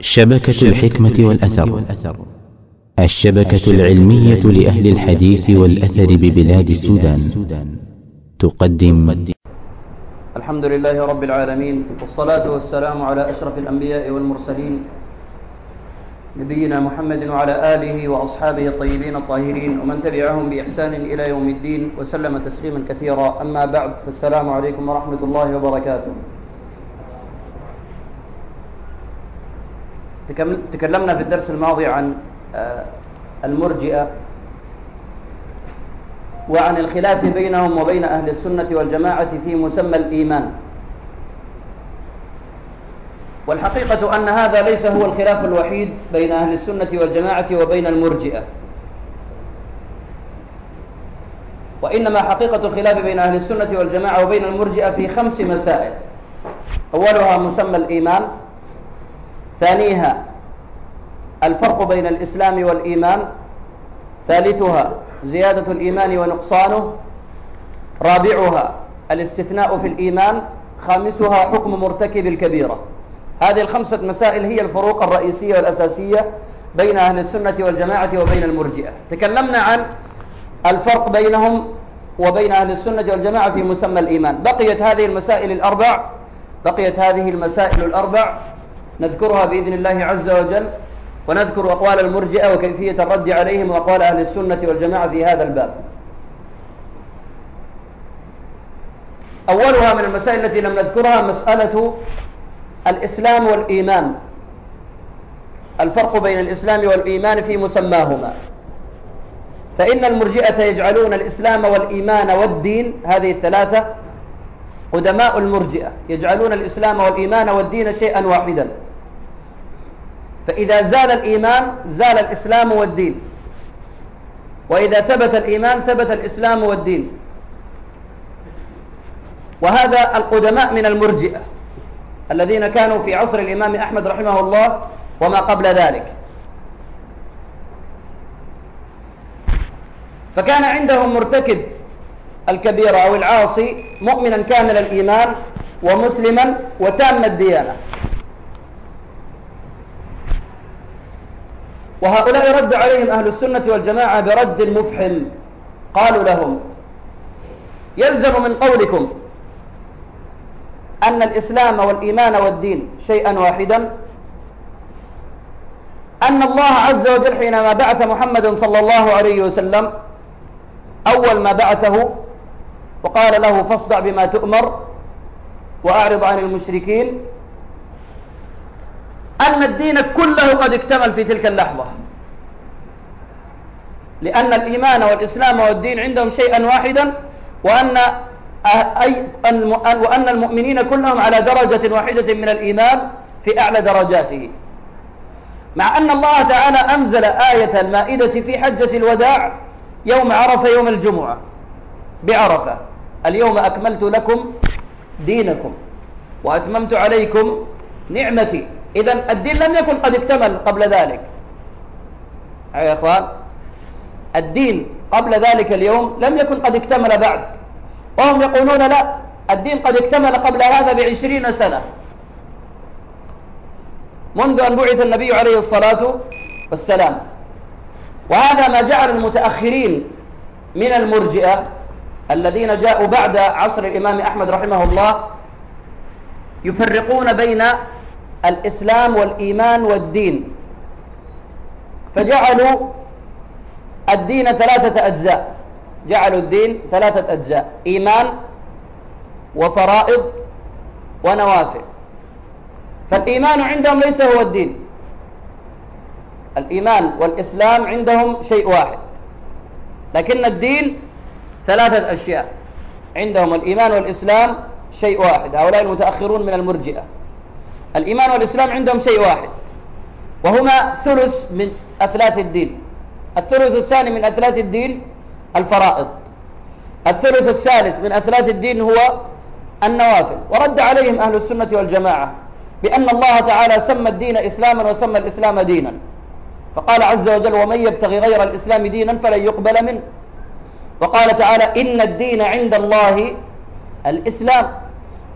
شبكة الحكمة والأثر. الشبكة العلمية لأهل الحديث والأثر ببلاد السودان. تقدم. الحمد لله رب العالمين والصلاة والسلام على أشرف الأنبياء والمرسلين. نبينا محمد وعلى آله وأصحابه الطيبين الطاهرين ومن تبعهم بإحسان إلى يوم الدين وسلم تسليما كثيرا. أما بعد فالسلام عليكم ورحمة الله وبركاته. تكلمنا في الدرس الماضي عن آه، المرجئة وعن الخلاف بينهم وبين أهل السنة والجماعة في مسمى الإيمان. والحقيقة أن هذا ليس هو الخلاف الوحيد بين أهل السنة والجماعة وبين المرجئة. وإنما حقيقة الخلاف بين أهل السنة والجماعة وبين المرجئة في خمس مسائل. أولها مسمى الإيمان ثانيها الفرق بين الإسلام والإيمان. ثالثها زيادة الإيمان ونقصانه. رابعها الاستثناء في الإيمان. خامسها حكم مرتكب الكبيرة. هذه الخمسة مسائل هي الفروق الرئيسية والأساسية بين أهل السنة والجماعة وبين المرجئة. تكلمنا عن الفرق بينهم وبين أهل السنة والجماعة في مسمى الإيمان. بقيت هذه المسائل الأربع. بقيت هذه المسائل الأربع. نذكرها بإذن الله عز وجل ونذكر أقوال المرجئة وكيفية الرد عليهم وأقوال أهل السنة والجماعة في هذا الباب. أولها من المسائل التي لم نذكرها مسألة الإسلام والإيمان. الفرق بين الإسلام والإيمان في مسماهما. فإن المرجئة يجعلون الإسلام والإيمان والدين هذه الثلاثة قدماء المرجئة. يجعلون الإسلام والإيمان والدين شيئا واحدا. فإذا زال الإيمان زال الإسلام والدين. وإذا ثبت الإيمان ثبت الإسلام والدين. وهذا القدماء من المرجئة الذين كانوا في عصر الإمام أحمد رحمه الله وما قبل ذلك. فكان عندهم مرتكب الكبيرة أو العاصي مؤمنا كامل الإيمان ومسلما وتام الديانة. وهؤلاء رد عليهم أهل السنة والجماعة برد مفحم. قالوا لهم يلزم من قولكم أن الإسلام والإيمان والدين شيئا واحدا أن الله عز وجل حينما بعث محمدا صلى الله عليه وسلم أول ما بعثه وقال له فاصدع بما تؤمر وأعرض عن المشركين أن الدين كله قد اكتمل في تلك اللحظة. لأن الإيمان والإسلام والدين عندهم شيئا واحدا وأن أي وأن المؤمنين كلهم على درجة واحدة من الإيمان في أعلى درجاته. مع أن الله تعالى أنزل آية المائدة في حجة الوداع يوم عرفة يوم الجمعة بعرفة. اليوم أكملت لكم دينكم وأتممت عليكم نعمتي. إذا الدين لم يكن قد اكتمل قبل ذلك. يا إخوان الدين قبل ذلك اليوم لم يكن قد اكتمل بعد. وهم يقولون لا الدين قد اكتمل قبل هذا بعشرين سنة. منذ أن بعث النبي عليه الصلاة والسلام. وهذا ما جعل المتأخرين من المرجئة الذين جاءوا بعد عصر الإمام أحمد رحمه الله يفرقون بين الإسلام والإيمان والدين. فجعلوا الدين ثلاثة أجزاء. جعلوا الدين ثلاثة أجزاء إيمان وفرائض ونوافل. فالإيمان عندهم ليس هو الدين. الإيمان والإسلام عندهم شيء واحد. لكن الدين ثلاثة أشياء. عندهم الإيمان والإسلام شيء واحد. هؤلاء المتأخرون من المرجئة. الإيمان والإسلام عندهم شيء واحد وهما ثلث من أثلاث الدين. الثلث الثاني من أثلاث الدين الفرائض. الثلث الثالث من أثلاث الدين هو النوافل. ورد عليهم أهل السنة والجماعة بأن الله تعالى سمى الدين إسلاما وسمى الإسلام دينا. فقال عز وجل ومن يبتغي غير الإسلام دينا فلن يقبل منه. وقال تعالى إن الدين عند الله الإسلام.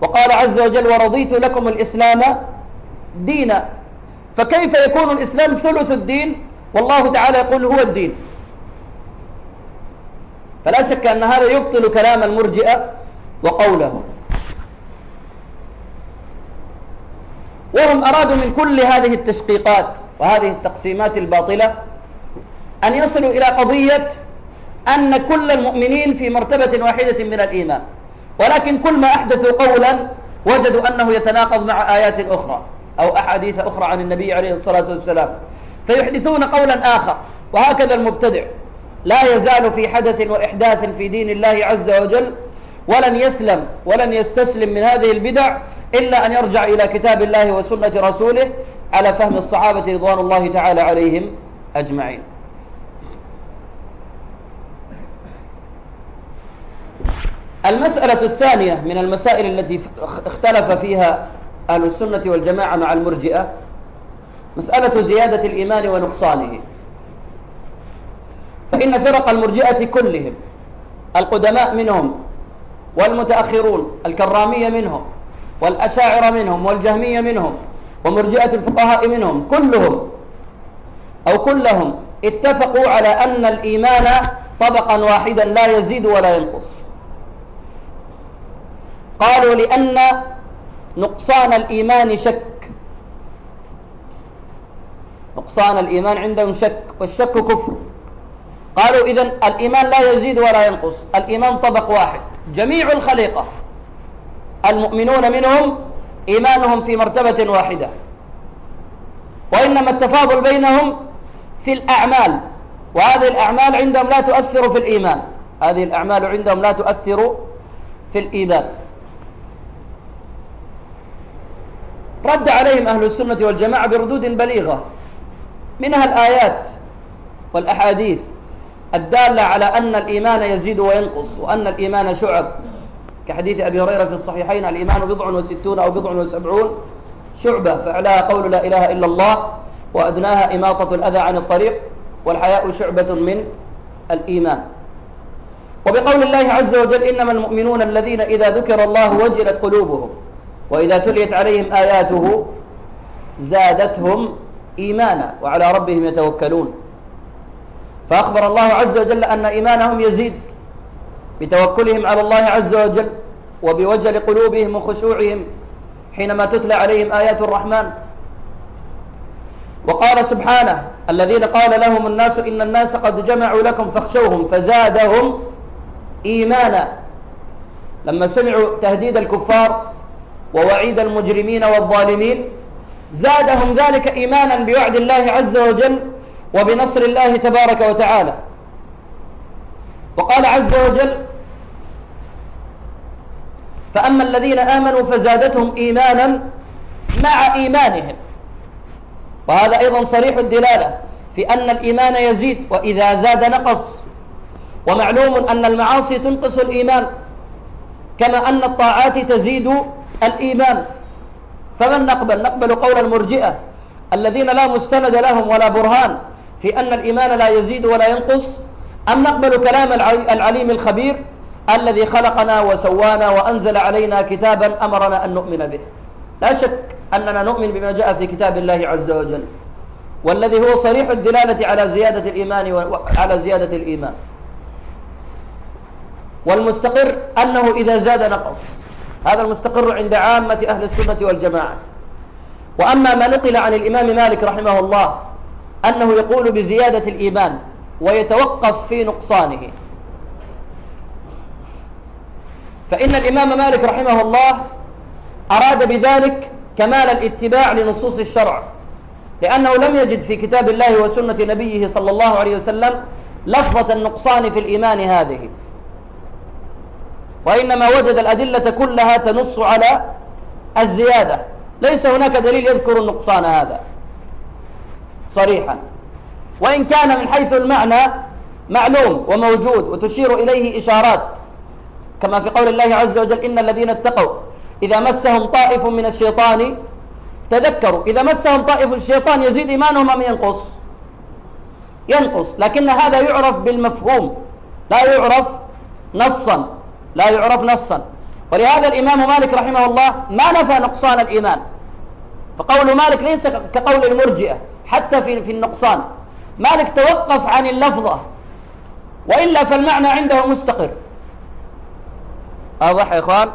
وقال عز وجل ورضيت لكم الإسلام دينا. فكيف يكون الإسلام ثلث الدين؟ والله تعالى يقول هو الدين. فلا شك أن هذا يبطل كلام المرجئة وقوله. وهم أرادوا من كل هذه التشقيقات وهذه التقسيمات الباطلة أن يصلوا إلى قضية أن كل المؤمنين في مرتبة واحدة من الإيمان. ولكن كل ما أحدثوا قولا وجدوا أنه يتناقض مع آيات أخرى أو أحاديث أخرى عن النبي عليه الصلاة والسلام فيحدثون قولا آخر وهكذا المبتدع. لا يزال في حدث وإحداث في دين الله عز وجل ولن يسلم ولن يستسلم من هذه البدع إلا أن يرجع إلى كتاب الله وسنة رسوله على فهم الصحابة رضوان الله تعالى عليهم أجمعين. المسألة الثانية من المسائل التي اختلف فيها أهل السنة والجماعة مع المرجئة مسألة زيادة الإيمان ونقصانه. فإن فرق المرجئة كلهم القدماء منهم والمتأخرون الكرامية منهم والأشاعرة منهم والجهمية منهم ومرجئة الفقهاء منهم كلهم أو كلهم اتفقوا على أن الإيمان طبقا واحدا لا يزيد ولا ينقص. قالوا لأن نقصان الإيمان شك. نقصان الإيمان عندهم شك والشك كفر. قالوا إذن الإيمان لا يزيد ولا ينقص الإيمان طبق واحد جميع الخليقة. المؤمنون منهم إيمانهم في مرتبة واحدة. وإنما التفاضل بينهم في الأعمال وهذه الأعمال عندهم لا تؤثر في الإيمان. هذه الأعمال عندهم لا تؤثر في الإيمان. رد عليهم أهل السنة والجماعة بردود بليغة. منها الآيات والأحاديث الدالة على أن الإيمان يزيد وينقص وأن الإيمان شعب. كحديث أبي هريرة في الصحيحين الإيمان بضع وستون أو بضع وسبعون شعبة. فعلاها قول لا إله إلا الله وأدناها إماطة الأذى عن الطريق والحياء شعبة من الإيمان. وبقول الله عز وجل إنما المؤمنون الذين إذا ذكر الله وجلت قلوبهم. وإذا تليت عليهم آياته زادتهم إيمانا وعلى ربهم يتوكلون. فأخبر الله عز وجل أن إيمانهم يزيد بتوكلهم على الله عز وجل وبوجل قلوبهم وخشوعهم حينما تتلى عليهم آيات الرحمن. وقال سبحانه الذين قال لهم الناس إن الناس قد جمعوا لكم فاخشوهم فزادهم إيمانا. لما سمعوا تهديد الكفار ووعيد المجرمين والظالمين. زادهم ذلك إيمانا بوعد الله عز وجل وبنصر الله تبارك وتعالى. وقال عز وجل فأما الذين آمنوا فزادتهم إيمانا مع إيمانهم. وهذا أيضا صريح الدلالة في أن الإيمان يزيد وإذا زاد نقص. ومعلوم أن المعاصي تنقص الإيمان كما أن الطاعات تزيد الإيمان. فمن نقبل نقبل قول المرجئة الذين لا مستند لهم ولا برهان في أن الإيمان لا يزيد ولا ينقص. أم نقبل كلام العليم الخبير الذي خلقنا وسوانا وأنزل علينا كتابا أمرنا أن نؤمن به. لا شك أننا نؤمن بما جاء في كتاب الله عز وجل والذي هو صريح الدلالة على زيادة الإيمان وعلى زيادة الإيمان. والمستقر أنه إذا زاد نقص. هذا المستقر عند عامة أهل السنة والجماعة. وأما ما نقل عن الإمام مالك رحمه الله أنه يقول بزيادة الإيمان ويتوقف في نقصانه. فإن الإمام مالك رحمه الله أراد بذلك كمال الاتباع لنصوص الشرع لأنه لم يجد في كتاب الله وسنة نبيه صلى الله عليه وسلم لفظة النقصان في الإيمان هذه. وإنما وجد الأدلة كلها تنص على الزيادة. ليس هناك دليل يذكر النقصان هذا. صريحا. وإن كان من حيث المعنى معلوم وموجود وتشير إليه إشارات كما في قول الله عز وجل إن الذين اتقوا إذا مسهم طائف من الشيطان تذكروا. إذا مسهم طائف الشيطان يزيد إيمانهم أم ينقص؟ ينقص. لكن هذا يعرف بالمفهوم لا يعرف نصا. لا يعرف نصا. ولهذا الإمام مالك رحمه الله ما نفى نقصان الإيمان. فقول مالك ليس كقول المرجئة حتى في في النقصان. مالك توقف عن اللفظة وإلا فالمعنى عنده مستقر. واضح يا إخوان؟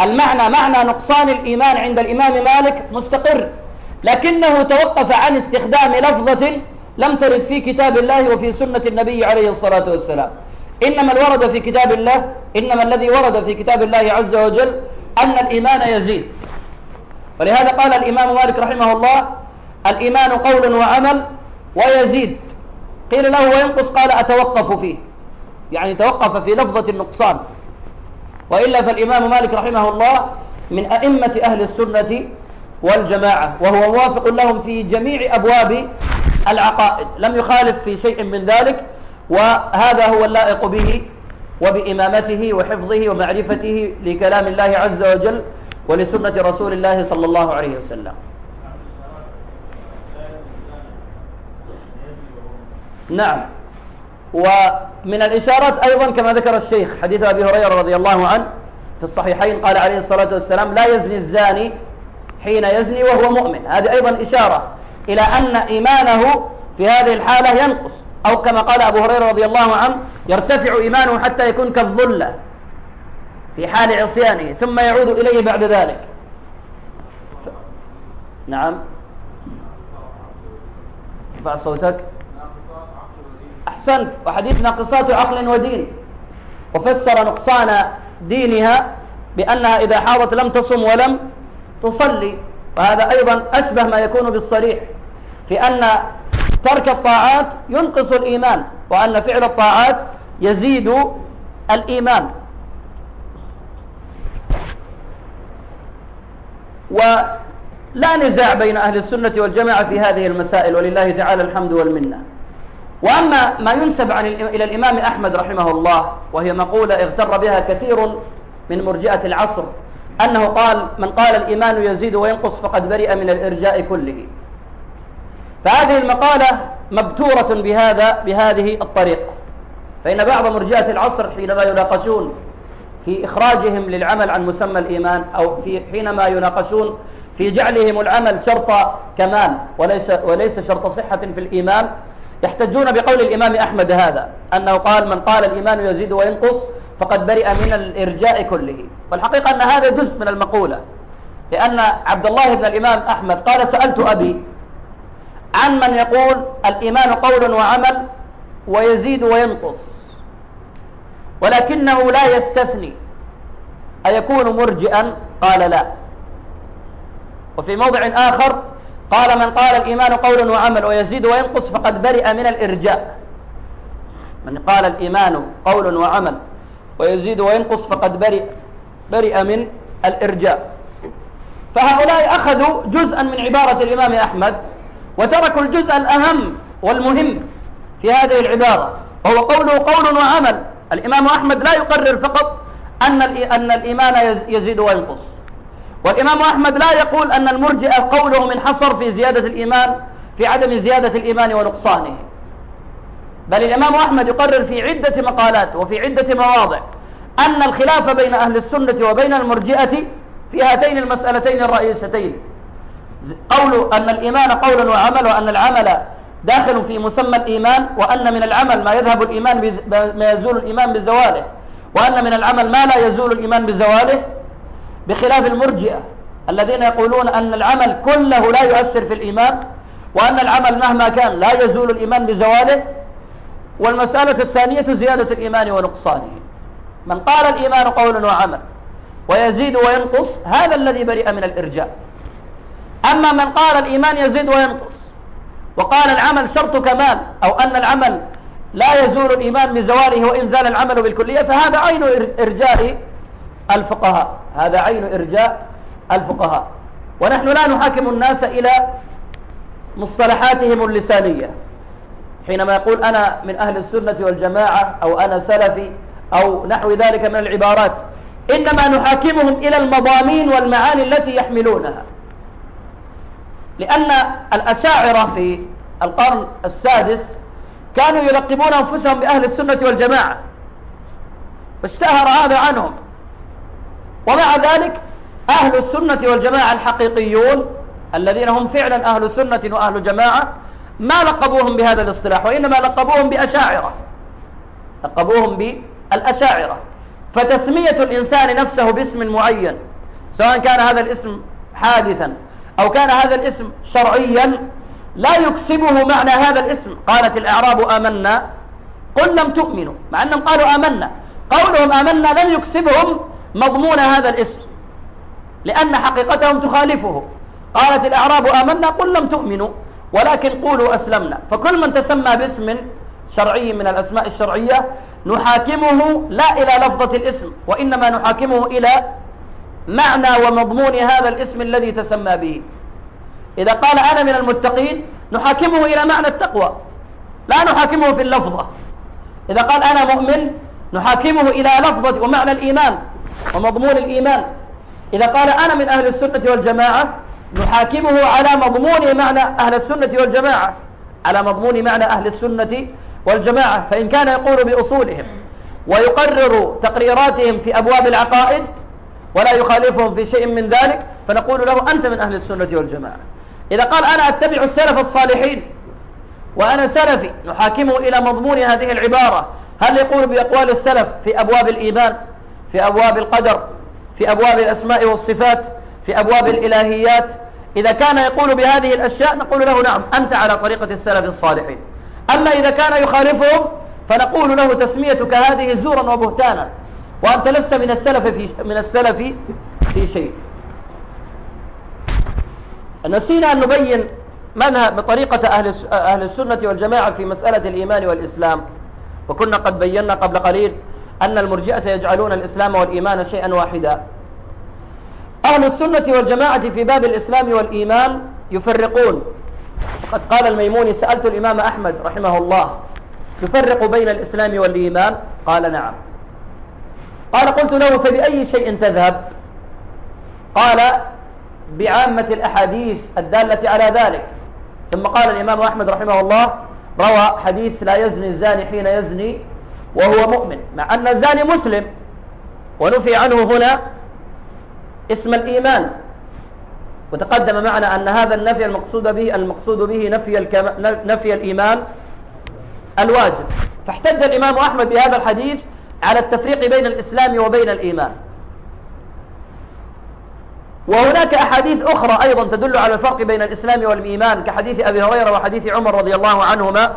المعنى معنى نقصان الإيمان عند الإمام مالك مستقر. لكنه توقف عن استخدام لفظة لم ترد في كتاب الله وفي سنة النبي عليه الصلاة والسلام. إنما الورد في كتاب الله إنما الذي ورد في كتاب الله عز وجل أن الإيمان يزيد. ولهذا قال الإمام مالك رحمه الله الإيمان قول وعمل ويزيد. قيل له وينقص قال أتوقف فيه. يعني توقف في لفظة النقصان. وإلا فالإمام مالك رحمه الله من أئمة أهل السنة والجماعة وهو موافق لهم في جميع أبواب العقائد. لم يخالف في شيء من ذلك. وهذا هو اللائق به وبإمامته وحفظه ومعرفته لكلام الله عز وجل ولسنة رسول الله صلى الله عليه وسلم. نعم. ومن الإشارات أيضا كما ذكر الشيخ حديث أبي هريرة رضي الله عنه في الصحيحين قال عليه الصلاة والسلام لا يزني الزاني حين يزني وهو مؤمن. هذه أيضا إشارة إلى أن إيمانه في هذه الحالة ينقص. أو كما قال أبو هريرة رضي الله عنه يرتفع إيمانه حتى يكون كالظلة في حال عصيانه ثم يعود إليه بعد ذلك. نعم. ارفع صوتك. أحسنت. وحديث ناقصات عقل ودين. وفسر نقصان دينها بأنها إذا حاضت لم تصم ولم تصلي. وهذا أيضا أشبه ما يكون بالصريح في أن ترك الطاعات ينقص الإيمان وأن فعل الطاعات يزيد الإيمان. ولا نزاع بين أهل السنة والجماعة في هذه المسائل ولله تعالى الحمد والمنة. وأما ما ينسب عن إلى الإمام أحمد رحمه الله وهي مقولة اغتر بها كثير من مرجئة العصر أنه قال من قال الإيمان يزيد وينقص فقد برئ من الإرجاء كله. فهذه المقالة مبتورة بهذا بهذه الطريقة. فإن بعض مرجئة العصر حينما يناقشون في إخراجهم للعمل عن مسمى الإيمان أو في حينما يناقشون في جعلهم العمل شرط كمال وليس وليس شرط صحة في الإيمان يحتجون بقول الإمام أحمد هذا أنه قال من قال الإيمان يزيد وينقص فقد برئ من الإرجاء كله. والحقيقة أن هذا جزء من المقولة لأن عبد الله بن الإمام أحمد قال سألت أبي عن من يقول الإيمان قول وعمل ويزيد وينقص. ولكنه لا يستثني. أيكون مرجئا؟ قال لا. وفي موضع آخر قال من قال الإيمان قول وعمل ويزيد وينقص فقد برئ من الإرجاء. من قال الإيمان قول وعمل ويزيد وينقص فقد برئ برئ من الإرجاء. فهؤلاء أخذوا جزءا من عبارة الإمام أحمد وتركوا الجزء الأهم والمهم في هذه العبارة وهو قوله قول وعمل. الإمام أحمد لا يقرر فقط أن أن الإيمان يزيد وينقص. والإمام أحمد لا يقول أن المرجئة قوله منحصر في زيادة الإيمان في عدم زيادة الإيمان ونقصانه. بل الإمام أحمد يقرر في عدة مقالات وفي عدة مواضع أن الخلاف بين أهل السنة وبين المرجئة في هاتين المسألتين الرئيستين. قول أن الإيمان قول وعمل وأن العمل داخل في مسمى الإيمان وأن من العمل ما يذهب الإيمان ما يزول الإيمان بزواله وأن من العمل ما لا يزول الإيمان بزواله بخلاف المرجئة الذين يقولون أن العمل كله لا يؤثر في الإيمان وأن العمل مهما كان لا يزول الإيمان بزواله. والمسألة الثانية زيادة الإيمان ونقصانه. من قال الإيمان قول وعمل ويزيد وينقص هذا الذي برئ من الإرجاء. أما من قال الإيمان يزيد وينقص وقال العمل شرط كمال أو أن العمل لا يزول الإيمان بزواله وإن زال العمل بالكلية فهذا عين إرجاء الفقهاء هذا عين إرجاء الفقهاء. ونحن لا نحاكم الناس إلى مصطلحاتهم اللسانية. حينما يقول أنا من أهل السنة والجماعة أو أنا سلفي أو نحو ذلك من العبارات إنما نحاكمهم إلى المضامين والمعاني التي يحملونها. لأن الأشاعرة في القرن السادس كانوا يلقبون أنفسهم بأهل السنة والجماعة. اشتهر هذا عنهم. ومع ذلك أهل السنة والجماعة الحقيقيون الذين هم فعلا أهل سنة وأهل جماعة ما لقبوهم بهذا الاصطلاح وإنما لقبوهم بأشاعرة. لقبوهم بالأشاعرة. فتسمية الإنسان نفسه باسم معين سواء كان هذا الاسم حادثا أو كان هذا الاسم شرعيا لا يكسبه معنى هذا الاسم. قالت الأعراب آمنا. قل لم تؤمنوا مع أنهم قالوا آمنا. قولهم آمنا لم يكسبهم مضمون هذا الاسم لأن حقيقتهم تخالفه. قالت الأعراب آمنا قل لم تؤمنوا ولكن قولوا أسلمنا. فكل من تسمى باسم شرعي من الأسماء الشرعية نحاكمه لا إلى لفظة الاسم وإنما نحاكمه إلى معنى ومضمون هذا الاسم الذي تسمى به. إذا قال أنا من المتقين نحاكمه إلى معنى التقوى. لا نحاكمه في اللفظة. إذا قال أنا مؤمن نحاكمه إلى لفظة ومعنى الإيمان ومضمون الإيمان. إذا قال أنا من أهل السنة والجماعة نحاكمه على مضمون معنى أهل السنة والجماعة. على مضمون معنى أهل السنة والجماعة فإن كان يقول بأصولهم ويقرر تقريراتهم في أبواب العقائد ولا يخالفهم في شيء من ذلك فنقول له أنت من أهل السنة والجماعة. إذا قال أنا أتبع السلف الصالحين وأنا سلفي نحاكمه إلى مضمون هذه العبارة. هل يقول بأقوال السلف في أبواب الإيمان في أبواب القدر في أبواب الأسماء والصفات في أبواب الإلهيات؟ إذا كان يقول بهذه الأشياء نقول له نعم أنت على طريقة السلف الصالحين. أما إذا كان يخالفهم فنقول له تسميتك هذه زورا وبهتانا. وأنت لست من السلف في من السلف في شيء. نسينا أن نبين منهج بطريقة أهل أهل السنة والجماعة في مسألة الإيمان والإسلام. وكنا قد بينا قبل قليل أن المرجئة يجعلون الإسلام والإيمان شيئا واحدا. أهل السنة والجماعة في باب الإسلام والإيمان يفرقون. قد قال الميموني سألت الإمام أحمد رحمه الله تفرق بين الإسلام والإيمان؟ قال نعم. قال قلت له فبأي شيء تذهب؟ قال بعامة الأحاديث الدالة على ذلك. ثم قال الإمام أحمد رحمه الله روى حديث لا يزني الزاني حين يزني وهو مؤمن مع أن الزاني مسلم. ونفي عنه هنا اسم الإيمان. وتقدم معنا أن هذا النفي المقصود به المقصود به نفي الكم... نفي الإيمان الواجب. فاحتج الإمام أحمد بهذا الحديث على التفريق بين الإسلام وبين الإيمان. وهناك أحاديث أخرى أيضا تدل على الفرق بين الإسلام والإيمان كحديث أبي هريرة وحديث عمر رضي الله عنهما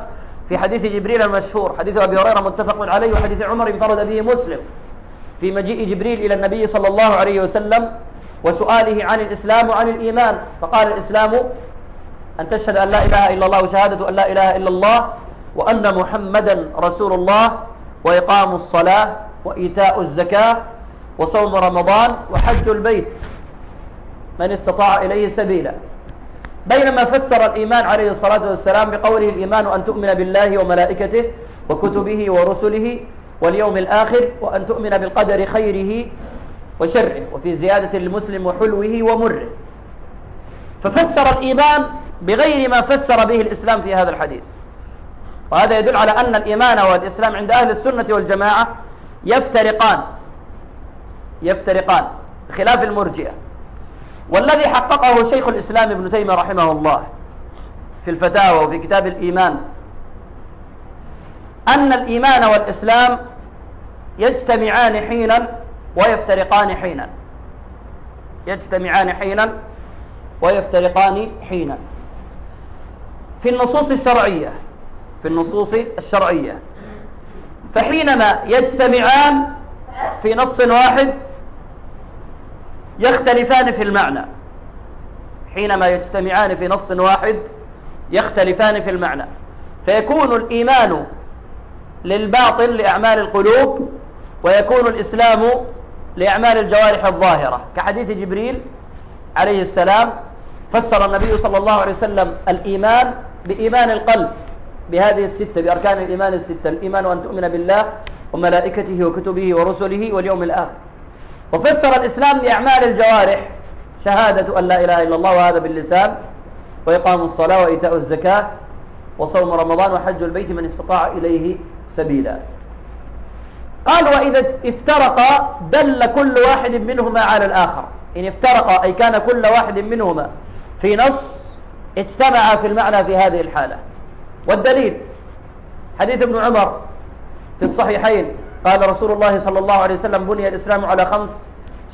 في حديث جبريل المشهور. حديث أبي هريرة متفق عليه وحديث عمر انفرد به مسلم. في مجيء جبريل إلى النبي صلى الله عليه وسلم وسؤاله عن الإسلام وعن الإيمان. فقال الإسلام أن تشهد أن لا إله إلا الله وشهادة أن لا إله إلا الله وأن محمدا رسول الله وإقام الصلاة وإيتاء الزكاة وصوم رمضان وحج البيت من استطاع إليه سبيلا. بينما فسر الإيمان عليه الصلاة والسلام بقوله الإيمان أن تؤمن بالله وملائكته وكتبه ورسله واليوم الآخر وأن تؤمن بالقدر خيره وشره وفي زيادة المسلم وحلوه ومره. ففسر الإيمان بغير ما فسر به الإسلام في هذا الحديث. وهذا يدل على أن الإيمان والإسلام عند أهل السنة والجماعة يفترقان. يفترقان خلاف المرجئة. والذي حققه شيخ الإسلام ابن تيمية رحمه الله في الفتاوى وفي كتاب الإيمان أن الإيمان والإسلام يجتمعان حينا ويفترقان حينا. يجتمعان حينا ويفترقان حينا. في النصوص الشرعية في النصوص الشرعية. فحينما يجتمعان في نص واحد يختلفان في المعنى. حينما يجتمعان في نص واحد يختلفان في المعنى. فيكون الإيمان للباطن لأعمال القلوب ويكون الإسلام لأعمال الجوارح الظاهرة. كحديث جبريل عليه السلام فسر النبي صلى الله عليه وسلم الإيمان بإيمان القلب. بهذه الستة بأركان الإيمان الستة الإيمان أن تؤمن بالله وملائكته وكتبه ورسله واليوم الآخر. وفسر الإسلام لأعمال الجوارح شهادة أن لا إله إلا الله وهذا باللسان وإقام الصلاة وإيتاء الزكاة وصوم رمضان وحج البيت من استطاع إليه سبيلا. قال وإذا افترقا دل كل واحد منهما على الآخر. إن افترقا أي كان كل واحد منهما في نص اجتمع في المعنى في هذه الحالة. والدليل حديث ابن عمر في الصحيحين قال رسول الله صلى الله عليه وسلم بني الإسلام على خمس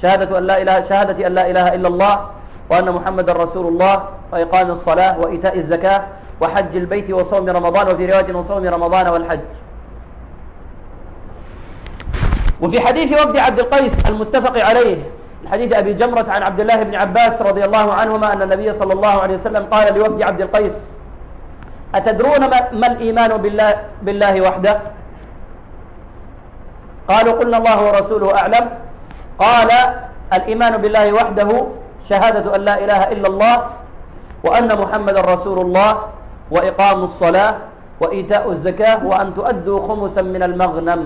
شهادة أن لا إله شهادة أن لا إله إلا الله وأن محمدا رسول الله وإقام الصلاة وإيتاء الزكاة وحج البيت وصوم رمضان وفي رواية وصوم رمضان والحج. وفي حديث وفد عبد القيس المتفق عليه حديث أبي جمرة عن عبد الله بن عباس رضي الله عنهما أن النبي صلى الله عليه وسلم قال لوفد عبد القيس أتدرون ما الإيمان بالله, بالله وحده؟ قالوا قلنا الله ورسوله أعلم. قال الإيمان بالله وحده شهادة أن لا إله إلا الله وأن محمد رسول الله وإقام الصلاة وإيتاء الزكاة وأن تؤدوا خمسا من المغنم.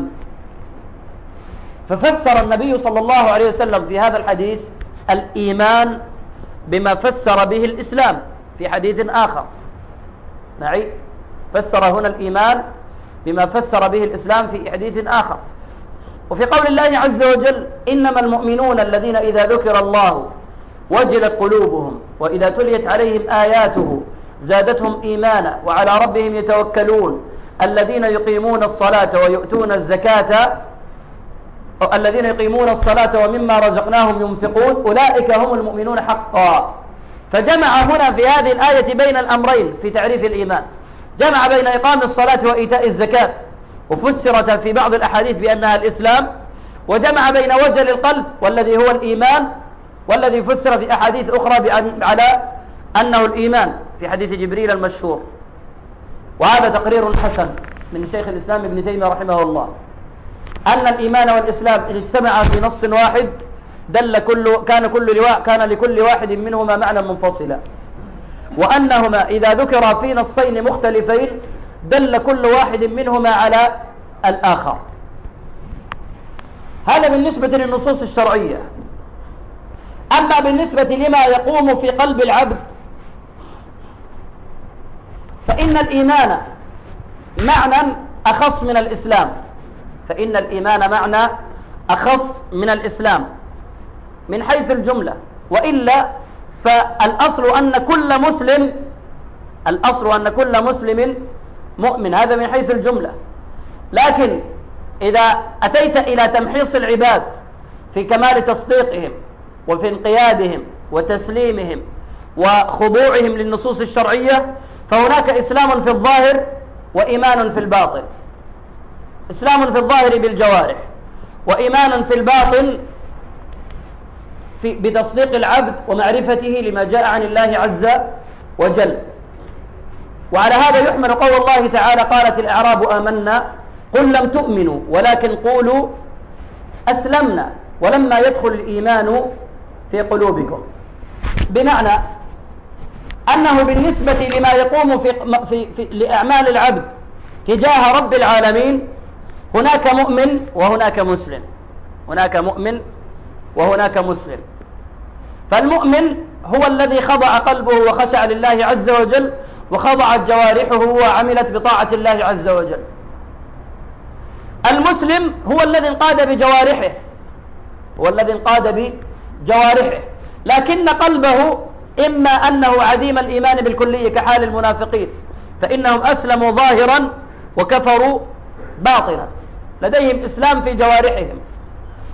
ففسر النبي صلى الله عليه وسلم في هذا الحديث الإيمان بما فسر به الإسلام في حديث آخر. معي؟ فسر هنا الإيمان بما فسر به الإسلام في حديث آخر. وفي قول الله عز وجل إنما المؤمنون الذين إذا ذكر الله وجلت قلوبهم وإذا تليت عليهم آياته زادتهم إيمانا وعلى ربهم يتوكلون. الذين يقيمون الصلاة ويؤتون الزكاة الذين يقيمون الصلاة ومما رزقناهم ينفقون أولئك هم المؤمنون حقا. فجمع هنا في هذه الآية بين الأمرين في تعريف الإيمان. جمع بين إقام الصلاة وإيتاء الزكاة وفسرت في بعض الأحاديث بأنها الإسلام وجمع بين وجل القلب والذي هو الإيمان والذي فسر في أحاديث أخرى بأن على أنه الإيمان في حديث جبريل المشهور. وهذا تقرير حسن من شيخ الإسلام ابن تيمية رحمه الله. أن الإيمان والإسلام اجتمعا في نص واحد دل كل كان كل لوا كان لكل واحد منهما معنى منفصلا. وأنهما إذا ذكر في نصين مختلفين دل كل واحد منهما على الآخر. هذا بالنسبة للنصوص الشرعية. أما بالنسبة لما يقوم في قلب العبد فإن الإيمان معنى أخص من الإسلام. فإن الإيمان معنى أخص من الإسلام. من حيث الجملة. وإلا فالأصل أن كل مسلم الأصل أن كل مسلم مؤمن. هذا من حيث الجملة. لكن إذا أتيت إلى تمحيص العباد في كمال تصديقهم وفي انقيادهم وتسليمهم وخضوعهم للنصوص الشرعية فهناك إسلام في الظاهر وإيمان في الباطن. إسلام في الظاهر بالجوارح وإيمان في الباطن في بتصديق العبد ومعرفته لما جاء عن الله عز وجل. وعلى هذا يحمل قول الله تعالى قالت الأعراب آمنا قل لم تؤمنوا ولكن قولوا أسلمنا ولما يدخل الإيمان في قلوبكم. بمعنى أنه بالنسبة لما يقوم في, في, في لأعمال العبد تجاه رب العالمين هناك مؤمن وهناك مسلم. هناك مؤمن وهناك مسلم. فالمؤمن هو الذي خضع قلبه وخشع لله عز وجل وخضعت جوارحه وعملت بطاعة الله عز وجل. المسلم هو الذي انقاد بجوارحه هو الذي انقاد بجوارحه. لكن قلبه إما أنه عديم الإيمان بالكلية كحال المنافقين فإنهم أسلموا ظاهرا وكفروا باطنا. لديهم إسلام في جوارحهم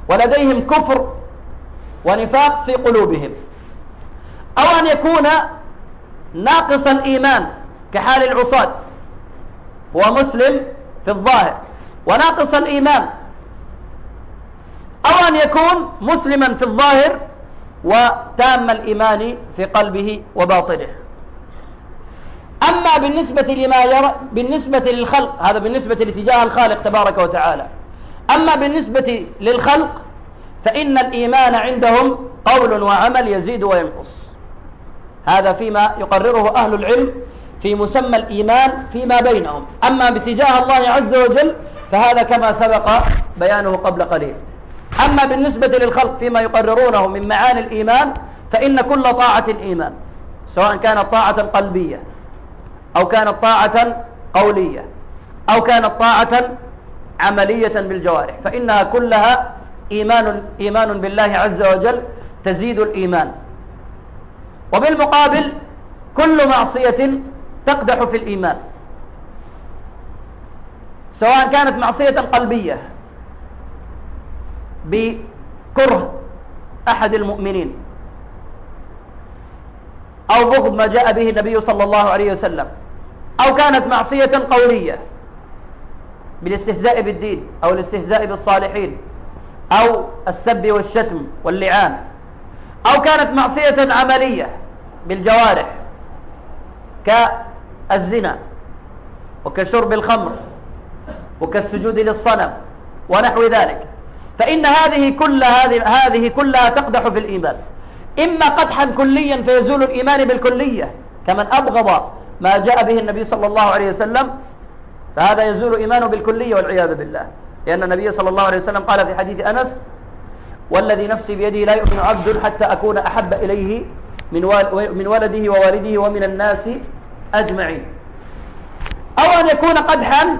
ولديهم كفر ونفاق في قلوبهم. أو أن يكون ناقص الإيمان كحال العصاة. هو مسلم في الظاهر. وناقص الإيمان. أو أن يكون مسلما في الظاهر وتام الإيمان في قلبه وباطنه. أما بالنسبة لما يرى بالنسبة للخلق هذا بالنسبة لاتجاه الخالق تبارك وتعالى. أما بالنسبة للخلق فإن الإيمان عندهم قول وعمل يزيد وينقص. هذا فيما يقرره أهل العلم في مسمى الإيمان فيما بينهم. أما باتجاه الله عز وجل فهذا كما سبق بيانه قبل قليل. أما بالنسبة للخلق فيما يقررونه من معاني الإيمان فإن كل طاعة إيمان سواء كانت طاعة قلبية أو كانت طاعة قولية أو كانت طاعة عملية بالجوارح فإنها كلها إيمان, إيمان بالله عز وجل تزيد الإيمان. وبالمقابل كل معصية تقدح في الإيمان. سواء كانت معصية قلبية بكره أحد المؤمنين أو بغض ما جاء به النبي صلى الله عليه وسلم أو كانت معصية قولية بالاستهزاء بالدين أو الاستهزاء بالصالحين. أو السب والشتم واللعان أو كانت معصية عملية بالجوارح كالزنا وكشرب الخمر وكالسجود للصنم ونحو ذلك. فإن هذه كل هذه هذه كلها تقدح في الإيمان. إما قدحا كليا فيزول الإيمان بالكلية كمن أبغض ما جاء به النبي صلى الله عليه وسلم فهذا يزول إيمانه بالكلية والعياذ بالله. لأن النبي صلى الله عليه وسلم قال في حديث أنس والذي نفسي بيده لا يؤمن عبد حتى أكون أحب إليه من من ولده ووالده ومن الناس أجمعين. أو أن يكون قدحا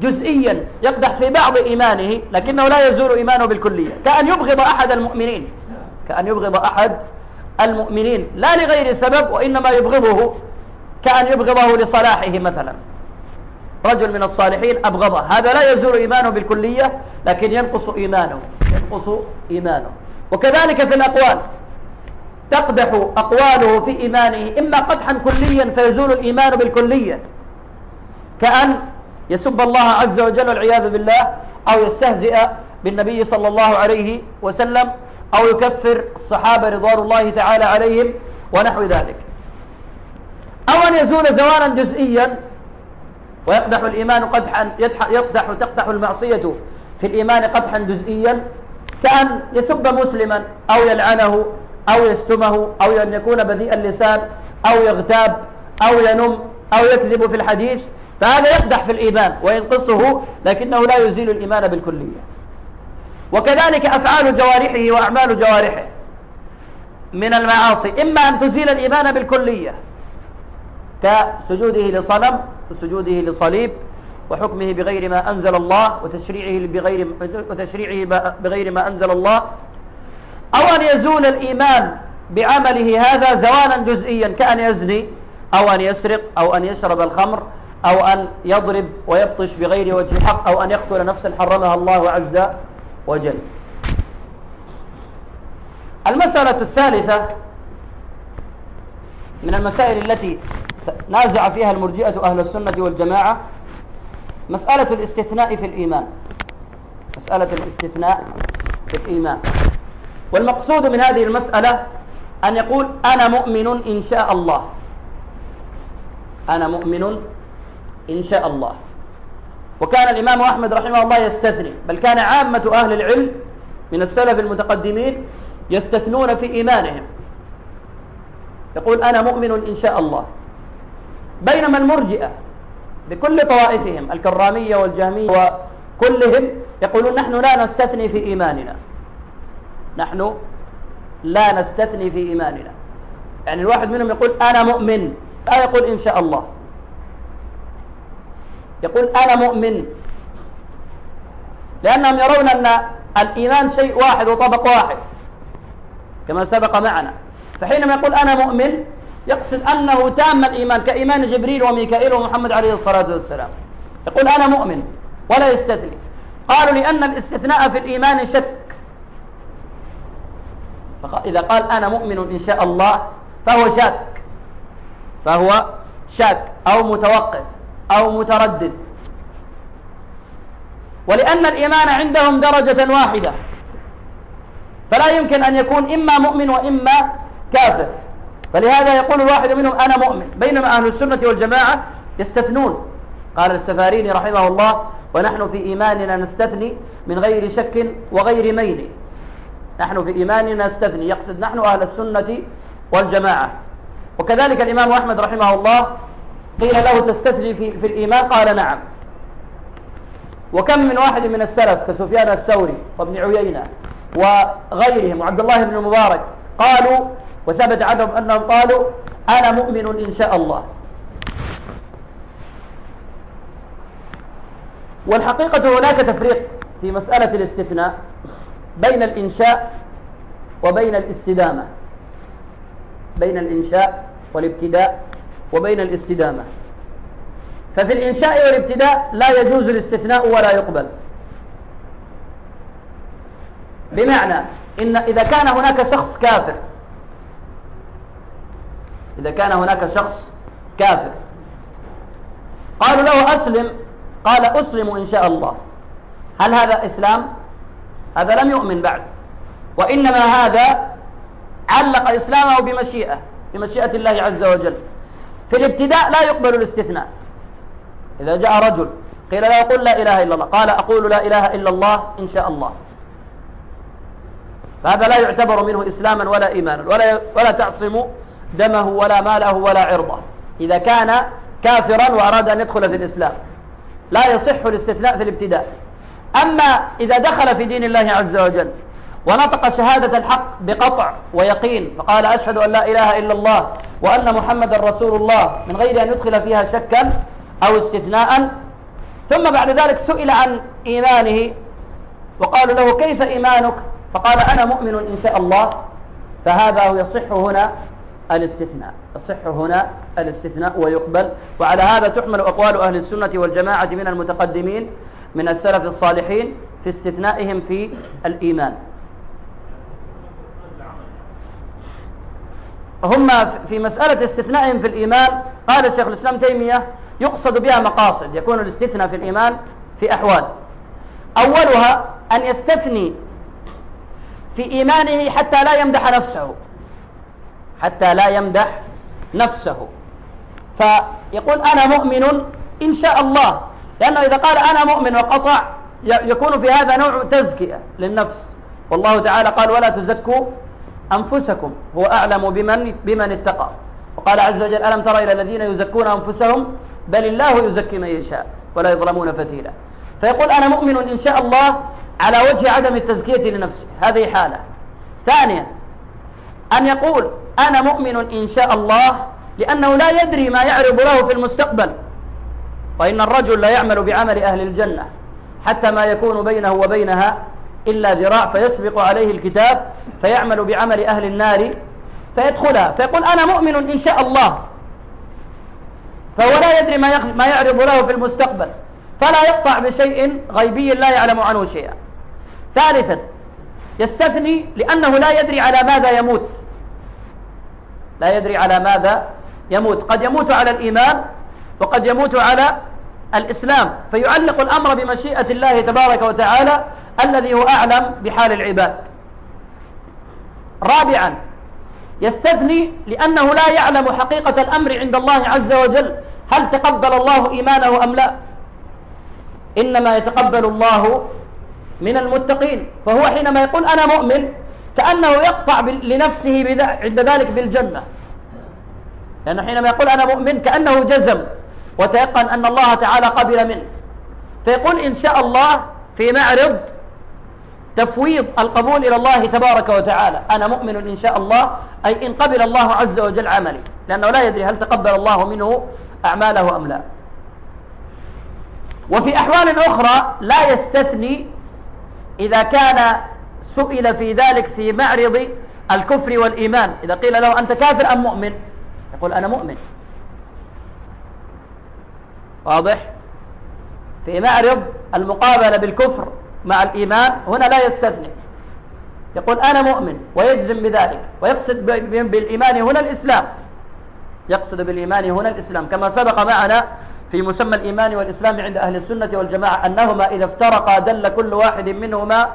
جزئيا يقدح في بعض إيمانه لكنه لا يزول إيمانه بالكلية. كأن يبغض أحد المؤمنين. كأن يبغض أحد المؤمنين. لا لغير سبب وإنما يبغضه كأن يبغضه لصلاحه مثلا. رجل من الصالحين أبغضه. هذا لا يزول إيمانه بالكلية لكن ينقص إيمانه ينقص إيمانه. وكذلك في الأقوال. تقدح أقواله في إيمانه إما قدحا كليا فيزول الإيمان بالكلية. كأن يسب الله عز وجل والعياذ بالله أو يستهزئ بالنبي صلى الله عليه وسلم أو يكفر الصحابة رضوان الله تعالى عليهم ونحو ذلك. أو أن يزول زوالا جزئيا ويقدح الإيمان قدحا يقدح تقدح المعصية في الإيمان قدحا جزئيا كأن يسب مسلما أو يلعنه أو يشتمه أو أن يكون بذيء اللسان أو يغتاب أو ينم أو يكذب في الحديث. فهذا يقدح في الإيمان وينقصه لكنه لا يزيل الإيمان بالكلية. وكذلك أفعال جوارحه وأعمال جوارحه من المعاصي. إما أن تزيل الإيمان بالكلية كسجوده لصنم وسجوده لصليب وحكمه بغير ما أنزل الله وتشريعه بغير وتشريعه بغير ما أنزل الله. أو أن يزول الإيمان بعمله هذا زوالا جزئيا كأن يزني أو أن يسرق أو أن يشرب الخمر أو أن يضرب ويبطش بغير وجه الحق أو أن يقتل نفسا حرمها الله عز وجل. المسألة الثالثة من المسائل التي نازع فيها المرجئة أهل السنة والجماعة مسألة الاستثناء في الإيمان. مسألة الاستثناء في الإيمان. والمقصود من هذه المسألة أن يقول أنا مؤمن إن شاء الله. أنا مؤمن إن شاء الله. وكان الإمام أحمد رحمه الله يستثني بل كان عامة أهل العلم من السلف المتقدمين يستثنون في إيمانهم. يقول أنا مؤمن إن شاء الله. بينما المرجئة بكل طوائفهم الكرامية والجهمية وكلهم يقولون نحن لا نستثني في إيماننا. نحن لا نستثني في إيماننا. يعني الواحد منهم يقول أنا مؤمن. لا يقول إن شاء الله. يقول أنا مؤمن. لأنهم يرون أن الإيمان شيء واحد وطبق واحد كما سبق معنا. فحينما يقول أنا مؤمن يقصد أنه تام الإيمان كإيمان جبريل وميكائيل ومحمد عليه الصلاة والسلام. يقول أنا مؤمن ولا يستثني. قالوا لأن الاستثناء في الإيمان شك. إذا قال أنا مؤمن إن شاء الله فهو شاك. فهو شاك أو متوقف أو متردد. ولأن الإيمان عندهم درجة واحدة. فلا يمكن أن يكون إما مؤمن وإما كافر. فلهذا يقول الواحد منهم أنا مؤمن. بينما أهل السنة والجماعة يستثنون. قال السفاريني رحمه الله ونحن في إيماننا نستثني من غير شك وغير ميل. نحن في إيماننا نستثني يقصد نحن أهل السنة والجماعة. وكذلك الإمام أحمد رحمه الله قيل له تستثني في, في الإيمان؟ قال نعم. وكم من واحد من السلف كسفيان الثوري وابن عيينة وغيرهم وعبد الله بن المبارك قالوا وثبت عنهم أنهم قالوا أنا مؤمن إن شاء الله. والحقيقة هناك تفريق في مسألة الاستثناء بين الإنشاء وبين الاستدامة. بين الإنشاء والابتداء وبين الاستدامة. ففي الإنشاء والابتداء لا يجوز الاستثناء ولا يقبل. بمعنى إن إذا كان هناك شخص كافر إذا كان هناك شخص كافر. قالوا له أسلم. قال أسلم إن شاء الله. هل هذا إسلام؟ هذا لم يؤمن بعد. وإنما هذا علق إسلامه بمشيئة بمشيئة الله عز وجل. في الابتداء لا يقبل الاستثناء. إذا جاء رجل قيل له قل لا إله إلا الله قال أقول لا إله إلا الله إن شاء الله. فهذا لا يعتبر منه إسلاما ولا إيمانا ولا, ولا تعصم دمه ولا ماله ولا عرضه. إذا كان كافرا وأراد أن يدخل في الإسلام لا يصح الاستثناء في الابتداء. أما إذا دخل في دين الله عز وجل ونطق شهادة الحق بقطع ويقين فقال أشهد أن لا إله إلا الله وأن محمد رسول الله من غير أن يدخل فيها شكا أو استثناء. ثم بعد ذلك سئل عن إيمانه وقالوا له كيف إيمانك؟ فقال أنا مؤمن إن شاء الله فهذا يصح هنا الاستثناء. يصح هنا الاستثناء ويقبل. وعلى هذا تحمل أقوال أهل السنة والجماعة من المتقدمين من السلف الصالحين في استثنائهم في الإيمان. هم في مسألة استثنائهم في الإيمان قال الشيخ الإسلام تيمية يقصد بها مقاصد يكون الاستثناء في الإيمان في أحوال. أولها أن يستثني في إيمانه حتى لا يمدح نفسه. حتى لا يمدح نفسه. فيقول أنا مؤمن إن شاء الله. لأنه إذا قال أنا مؤمن وقطع يكون في هذا نوع تزكية للنفس. والله تعالى قال ولا تزكوا أنفسكم. هو أعلم بمن, بمن اتقى. وقال عز وجل ألم تر إلى الذين يزكون أنفسهم؟ بل الله يزكي من يشاء ولا يظلمون فتيلا. فيقول أنا مؤمن إن شاء الله على وجه عدم التزكية لنفسه. هذه حالة. ثانيا أن يقول أنا مؤمن إن شاء الله لأنه لا يدري ما يعرض له في المستقبل. وإن الرجل لا يعمل بعمل أهل الجنة حتى ما يكون بينه وبينها إلا ذراع فيسبق عليه الكتاب فيعمل بعمل أهل النار فيدخلها. فيقول أنا مؤمن إن شاء الله. فهو لا يدري ما ما يعرض له في المستقبل. فلا يقطع بشيء غيبي لا يعلم عنه شيئا. ثالثا يستثني لأنه لا يدري على ماذا يموت. لا يدري على ماذا يموت. قد يموت على الإيمان وقد يموت على الإسلام. فيعلق الأمر بمشيئة الله تبارك وتعالى الذي هو أعلم بحال العباد. رابعا يستثني لأنه لا يعلم حقيقة الأمر عند الله عز وجل. هل تقبل الله إيمانه أم لا؟ إنما يتقبل الله من المتقين. فهو حينما يقول أنا مؤمن كأنه يقطع لنفسه عند ذلك بالجنة. لأنه حينما يقول أنا مؤمن كأنه جزم وتيقن أن الله تعالى قبل منه. فيقول إن شاء الله في معرض تفويض القبول إلى الله تبارك وتعالى. أنا مؤمن إن شاء الله أي إن قبل الله عز وجل عملي. لأنه لا يدري هل تقبل الله منه أعماله أم لا. وفي أحوال أخرى لا يستثني إذا كان سئل في ذلك في معرض الكفر والإيمان. إذا قيل له أنت كافر أم مؤمن؟ يقول أنا مؤمن. واضح؟ في معرض المقابلة بالكفر مع الإيمان هنا لا يستثني. يقول أنا مؤمن ويجزم بذلك ويقصد بالإيمان هنا الإسلام. يقصد بالإيمان هنا الإسلام. كما سبق معنا في مسمى الإيمان والإسلام عند أهل السنة والجماعة أنهما إذا افترقا دل كل واحد منهما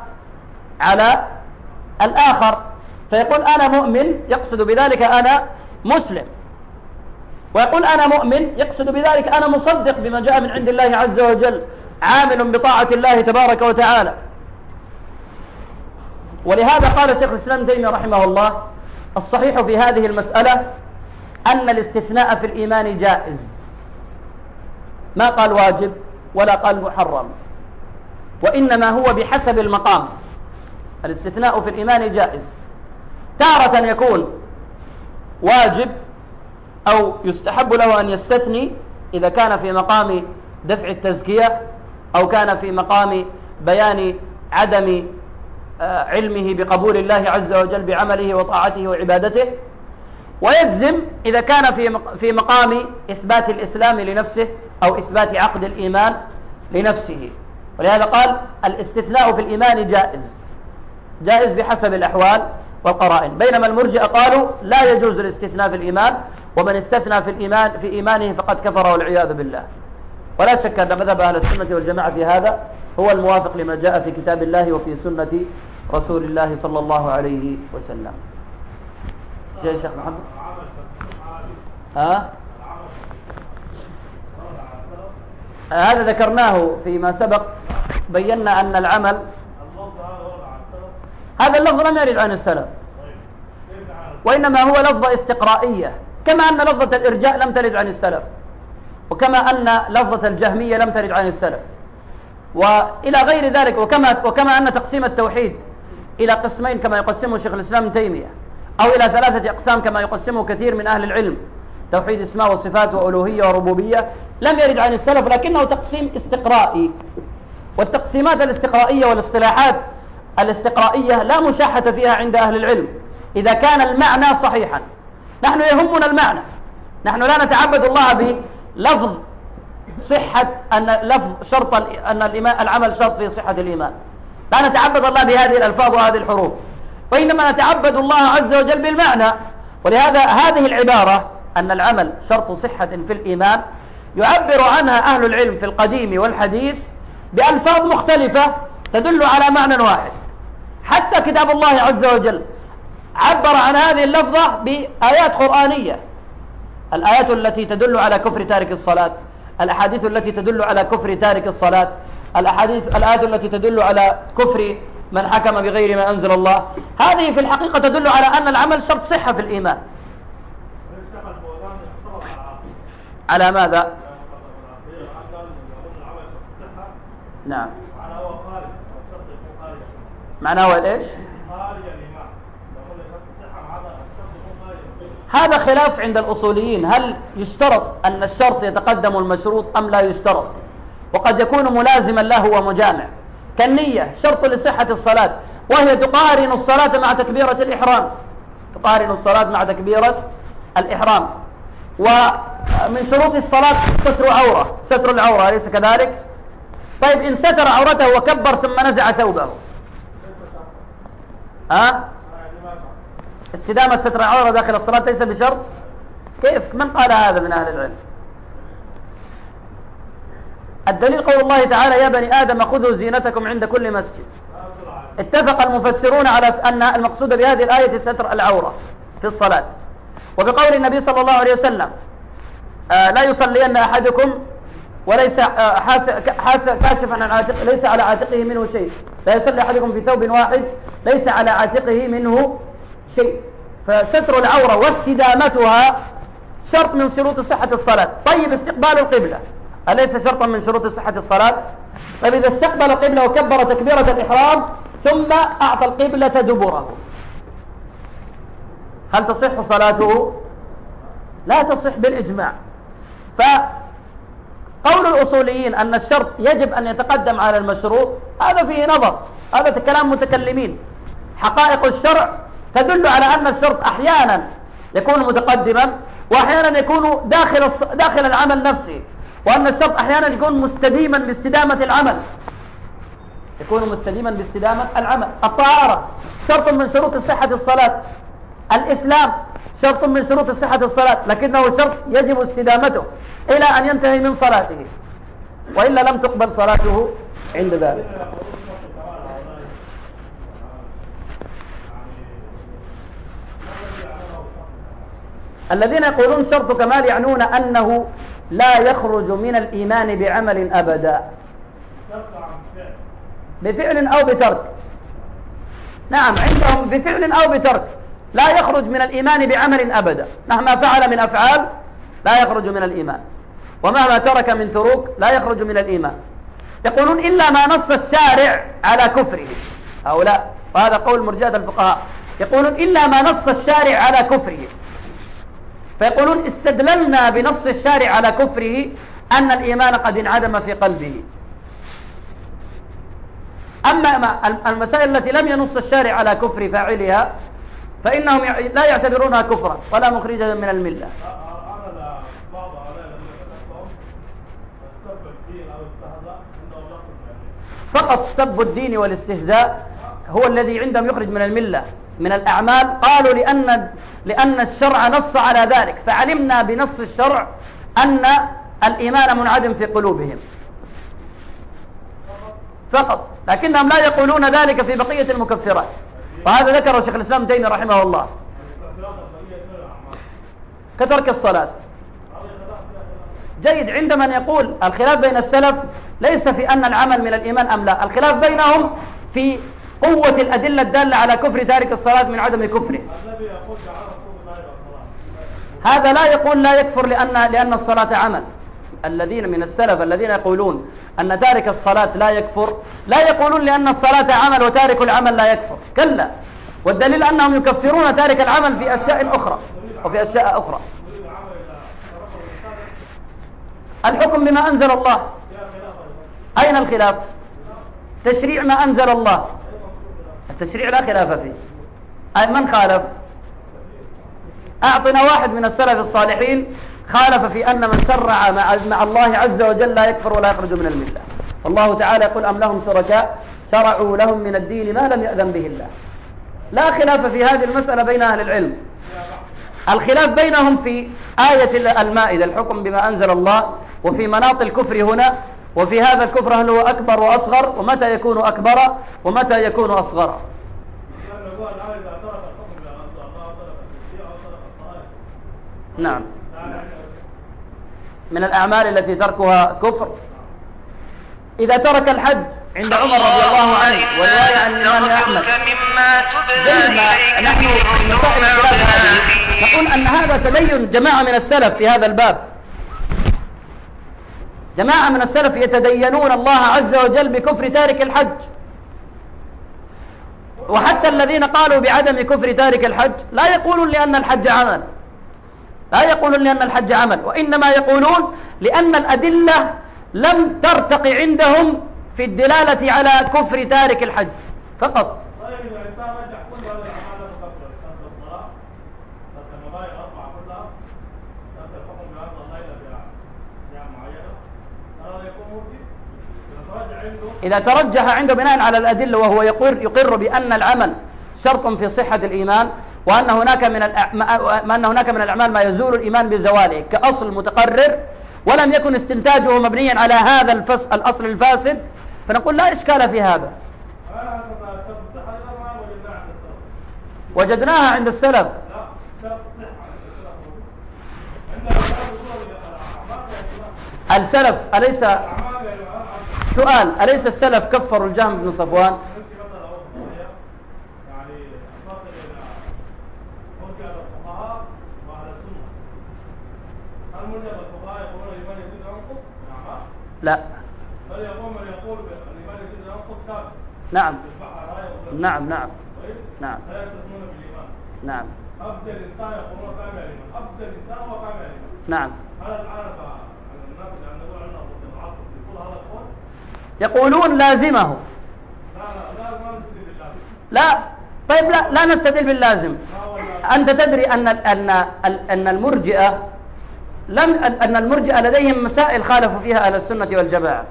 على الآخر. فيقول أنا مؤمن يقصد بذلك أنا مسلم. ويقول أنا مؤمن يقصد بذلك أنا مصدق بما جاء من عند الله عز وجل عامل بطاعة الله تبارك وتعالى. ولهذا قال شيخ الإسلام تيمية رحمه الله الصحيح في هذه المسألة أن الاستثناء في الإيمان جائز. ما قال واجب ولا قال محرم وإنما هو بحسب المقام. الاستثناء في الإيمان جائز. تارة يكون واجب أو يستحب له أن يستثني إذا كان في مقام دفع التزكية أو كان في مقام بيان عدم آه، علمه بقبول الله عز وجل بعمله وطاعته وعبادته. ويجزم إذا كان في في مقام إثبات الإسلام لنفسه أو إثبات عقد الإيمان لنفسه. ولهذا قال الاستثناء في الإيمان جائز. جائز بحسب الأحوال والقرائن. بينما المرجئة قالوا لا يجوز الاستثناء في الإيمان ومن استثنى في الإيمان في إيمانه فقد كفر والعياذ بالله. ولا شك أن مذهب أهل السنة والجماعة في هذا هو الموافق لما جاء في كتاب الله وفي سنة رسول الله صلى الله عليه وسلم. شيخ محمد؟ ها؟ هذا ذكرناه فيما سبق بينا أن العمل هذا اللفظ لم يرد عن السلف. وإنما هو لفظة استقرائية. كما أن لفظة الإرجاء لم ترد عن السلف. وكما أن لفظة الجهمية لم ترد عن السلف. وإلى غير ذلك وكما, وكما أن تقسيم التوحيد إلى قسمين كما يقسمه شيخ الإسلام ابن تيمية أو إلى ثلاثة أقسام كما يقسمه كثير من أهل العلم توحيد اسماء وصفات وألوهية وربوبية. لم يرد عن السلف لكنه تقسيم استقرائي. والتقسيمات الاستقرائية والاصطلاحات الاستقرائية لا مشاحة فيها عند أهل العلم. إذا كان المعنى صحيحا. نحن يهمنا المعنى. نحن لا نتعبد الله بلفظ صحة أن لفظ شرط أن العمل شرط في صحة الإيمان. لا نتعبد الله بهذه الألفاظ وهذه الحروف. وإنما نتعبد الله عز وجل بالمعنى. ولهذا هذه العبارة أن العمل شرط صحة في الإيمان يعبر عنها أهل العلم في القديم والحديث بألفاظ مختلفة تدل على معنى واحد. حتى كتاب الله عز وجل عبر عن هذه اللفظة بآيات قرآنية. الآيات التي تدل على كفر تارك الصلاة الأحاديث التي تدل على كفر تارك الصلاة الأحاديث الآيات التي تدل على كفر من حكم بغير ما أنزل الله. هذه في الحقيقة تدل على أن العمل شرط صحة في الإيمان. على ماذا؟ نعم. معناه هو إيش؟ هذا خلاف عند الأصوليين. هل يشترط أن الشرط يتقدم المشروط أم لا يشترط؟ وقد يكون ملازما له ومجامع. كالنية شرط لصحة الصلاة وهي تقارن الصلاة مع تكبيرة الإحرام. تقارن الصلاة مع تكبيرة الإحرام. ومن شروط الصلاة ستر عورة. ستر العورة أليس كذلك؟ طيب إن ستر عورته وكبر ثم نزع ثوبه. ها؟ استدامة ستر العورة داخل الصلاة ليس بشرط؟ كيف؟ من قال هذا من أهل العلم؟ الدليل قول الله تعالى يا بني آدم خذوا زينتكم عند كل مسجد. اتفق المفسرون على أن المقصود بهذه الآية ستر العورة في الصلاة. وبقول النبي صلى الله عليه وسلم آه لا يصلين أحدكم وليس آه كاشفا عن عاتق ليس على عاتقه منه شيء. لا يصلي أحدكم في ثوب واحد ليس على عاتقه منه شيء. فستر العورة واستدامتها شرط من شروط صحة الصلاة. طيب استقبال القبلة. أليس شرطا من شروط صحة الصلاة؟ طيب إذا استقبل القبلة وكبر تكبيرة الإحرام ثم أعطى القبلة دبره. هل تصح صلاته؟ لا تصح بالإجماع. فقول الأصوليين أن الشرط يجب أن يتقدم على المشروط هذا فيه نظر هذا كلام متكلمين. حقائق الشرع تدل على أن الشرط أحيانا يكون متقدما وأحيانا يكون داخل داخل العمل نفسه وأن الشرط أحيانا يكون مستديما باستدامة العمل. يكون مستديما باستدامة العمل. الطهارة شرط من شروط صحة الصلاة. الإسلام شرط من شروط صحة الصلاة لكنه شرط يجب استدامته. إلى أن ينتهي من صلاته. وإلا لم تقبل صلاته عند ذلك. الذين يقولون شرط كمال يعنون أنه لا يخرج من الإيمان بعمل أبدا. بفعل أو بترك. نعم عندهم بفعل أو بترك. لا يخرج من الإيمان بعمل أبدا. مهما فعل من أفعال لا يخرج من الإيمان. ومهما ترك من تروك لا يخرج من الإيمان. يقولون إلا ما نص الشارع على كفره. هؤلاء وهذا قول مرجاد الفقهاء. يقولون إلا ما نص الشارع على كفره. فيقولون استدللنا بنص الشارع على كفره أن الإيمان قد انعدم في قلبه. أما المسائل التي لم ينص الشارع على كفر فاعلها فإنهم لا يعتبرونها كفرا ولا مخرجة من الملة. فقط سب الدين والاستهزاء هو الذي عندهم يخرج من الملة من الأعمال. قالوا لأن, لأن الشرع نص على ذلك فعلمنا بنص الشرع أن الإيمان منعدم في قلوبهم. فقط. لكنهم لا يقولون ذلك في بقية المكفرات. وهذا ذكره شيخ الإسلام تيمي رحمه الله. كترك الصلاة. جيد عند من يقول الخلاف بين السلف ليس في أن العمل من الإيمان أم لا. الخلاف بينهم في قوة الأدلة الدالة على كفر تارك الصلاة من عدم كفره. هذا لا يقول لا يكفر لأن, لأن الصلاة عمل. الذين من السلف الذين يقولون أن تارك الصلاة لا يكفر لا يقولون لأن الصلاة عمل وتارك العمل لا يكفر. كلا. والدليل أنهم يكفرون تارك العمل في أشياء أخرى وفي أشياء أخرى. الحكم بما أنزل الله. أين الخلاف؟ تشريع ما أنزل الله. التشريع لا خلاف فيه. أي من خالف؟ أعطنا واحد من السلف الصالحين خالف في أن من شرع مع الله عز وجل لا يكفر ولا يخرج من الملة. الله تعالى يقول أم لهم شركاء شرعوا لهم من الدين ما لم يأذن به الله. لا خلاف في هذه المسألة بين أهل العلم. الخلاف بينهم في آية المائدة الحكم بما أنزل الله وفي مناط الكفر هنا وفي هذا الكفر هل هو أكبر وأصغر؟ ومتى يكون أكبر؟ ومتى يكون أصغر؟ نعم. من الأعمال التي تركها كفر. إذا ترك الحج عند عمر رضي الله عنه ورواية عن الإمام أحمد نحن نقول أن هذا تدين جماعة من السلف في هذا الباب. جماعة من السلف يتدينون الله عز وجل بكفر تارك الحج. وحتى الذين قالوا بعدم كفر تارك الحج لا يقولون لأن الحج عمل. لا يقولون لأن الحج عمل. وإنما يقولون لأن الأدلة لم ترتقي عندهم في الدلالة على كفر تارك الحج. فقط. إذا ترجح عنده بناء على الأدلة وهو يقر, يقر بأن العمل شرط في صحة الإيمان وأن هناك من أن هناك من الأعمال ما يزول الإيمان بزواله كأصل متقرر ولم يكن استنتاجه مبنيا على هذا الفص الأصل الفاسد فنقول لا إشكال في هذا. وجدناها عند السلف. السلف أليس سؤال أليس السلف كفروا الجهم بن صفوان؟ لا. بل يقوم من يقول الإيمان يزيد ينقص كافر نعم. نعم نعم. نعم. لا يستثنون بالإيمان نعم. أفضل إنسان يقولون قام الإيمان. أفضل إنسان هو قام الإيمان. نعم. هل العرب الناس يعني نقول عنه يقول هذا القول يقولون لازمه. لا طيب لا لا نستدل باللازم. أنت تدري أن أن أن المرجئة لم أن المرجئة لديهم مسائل خالفوا فيها أهل السنة والجماعة.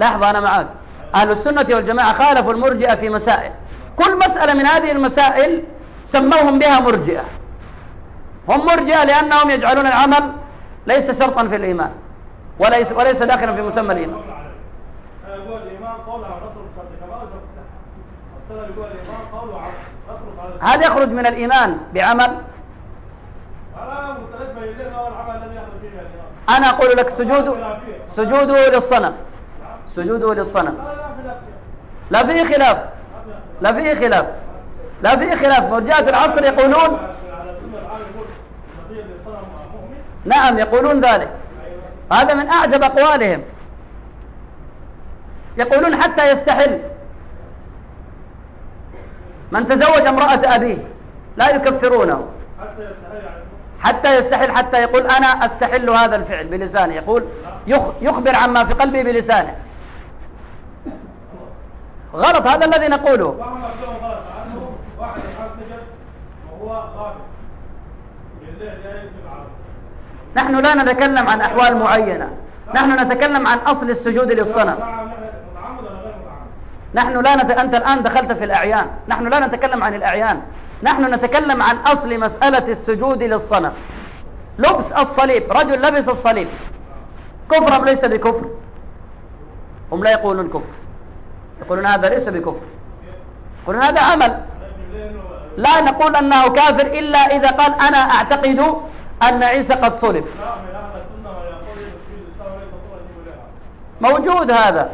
لحظة أنا معك أهل السنة والجماعة خالفوا المرجئة في مسائل. كل مسألة من هذه المسائل سموهم بها مرجئة. هم مرجئة لأنهم يجعلون العمل ليس شرطا في الإيمان. وليس, وليس داخلا في مسمى الإيمان. هل يخرج من الإيمان بعمل؟ أنا أقول لك سجود سجوده للصنم. سجوده للصنم. لا فيه خلاف. لا فيه خلاف. لا فيه خلاف. مرجعة العصر يقولون نعم يقولون ذلك. هذا من أعجب أقوالهم. يقولون حتى يستحل. من تزوج امرأة أبيه لا يكفرونه. حتى يستحل حتى يقول أنا أستحل هذا الفعل بلسانه يقول يخبر عما في قلبه بلسانه. غلط هذا الذي نقوله. نحن لا نتكلم عن أحوال معينة. نحن نتكلم عن أصل السجود للصنم. نحن لا نت... أنت الآن دخلت في الأعيان. نحن لا نتكلم عن الأعيان. نحن نتكلم عن أصل مسألة السجود للصنم. لبس الصليب. رجل لبس الصليب. كفر ليس بكفر؟ هم لا يقولون كفر. يقولون هذا ليس بكفر. يقولون هذا عمل. لا نقول أنه كافر إلا إذا قال أنا أعتقد أن عيسى قد صلب. موجود هذا.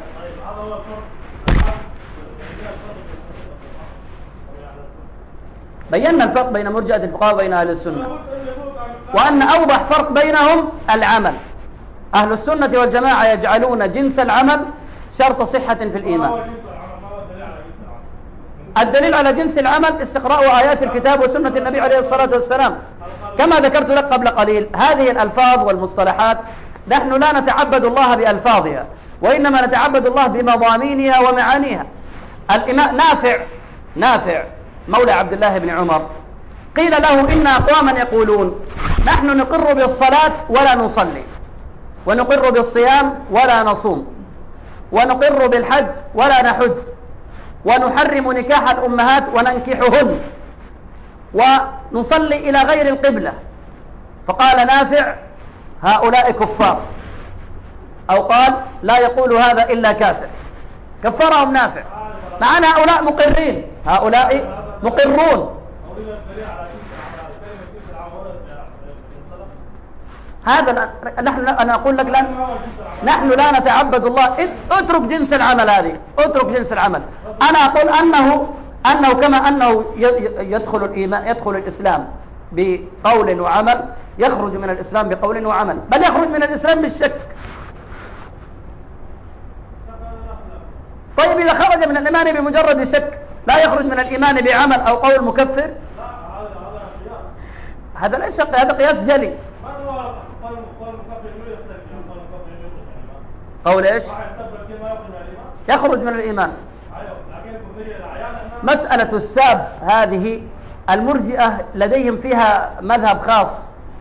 بينا الفرق بين مرجئة الفقهاء وبين أهل السنة. وأن أوضح فرق بينهم العمل. أهل السنة والجماعة يجعلون جنس العمل شرط صحة في الإيمان. الدليل على جنس العمل استقراء آيات الكتاب وسنة النبي عليه الصلاة والسلام. كما ذكرت لك قبل قليل هذه الألفاظ والمصطلحات نحن لا نتعبد الله بألفاظها وإنما نتعبد الله بمضامينها ومعانيها. الإمام نافع نافع. مولى عبد الله بن عمر قيل له إن أقواما يقولون نحن نقر بالصلاة ولا نصلي ونقر بالصيام ولا نصوم ونقر بالحج ولا نحج ونحرم نكاح الأمهات وننكحهن. ونصلي إلى غير القبلة. فقال نافع هؤلاء كفار. أو قال لا يقول هذا إلا كافر. كفرهم نافع. مع أن هؤلاء مقرين. هؤلاء مقرون. هذا نحن أنا أقول لك لن نحن لا نتعبد الله اترك جنس العمل هذه. اترك جنس العمل. أنا أقول أنه أنه كما أنه يدخل الإيمان يدخل الإسلام بقول وعمل يخرج من الإسلام بقول وعمل. بل يخرج من الإسلام بالشك. طيب إذا خرج من الإيمان بمجرد شك لا يخرج من الإيمان بعمل أو قول مكفر؟ هذا ليس شك هذا قياس جلي. قول إيش؟ يخرج من الإيمان. مسألة الساب هذه المرجئة لديهم فيها مذهب خاص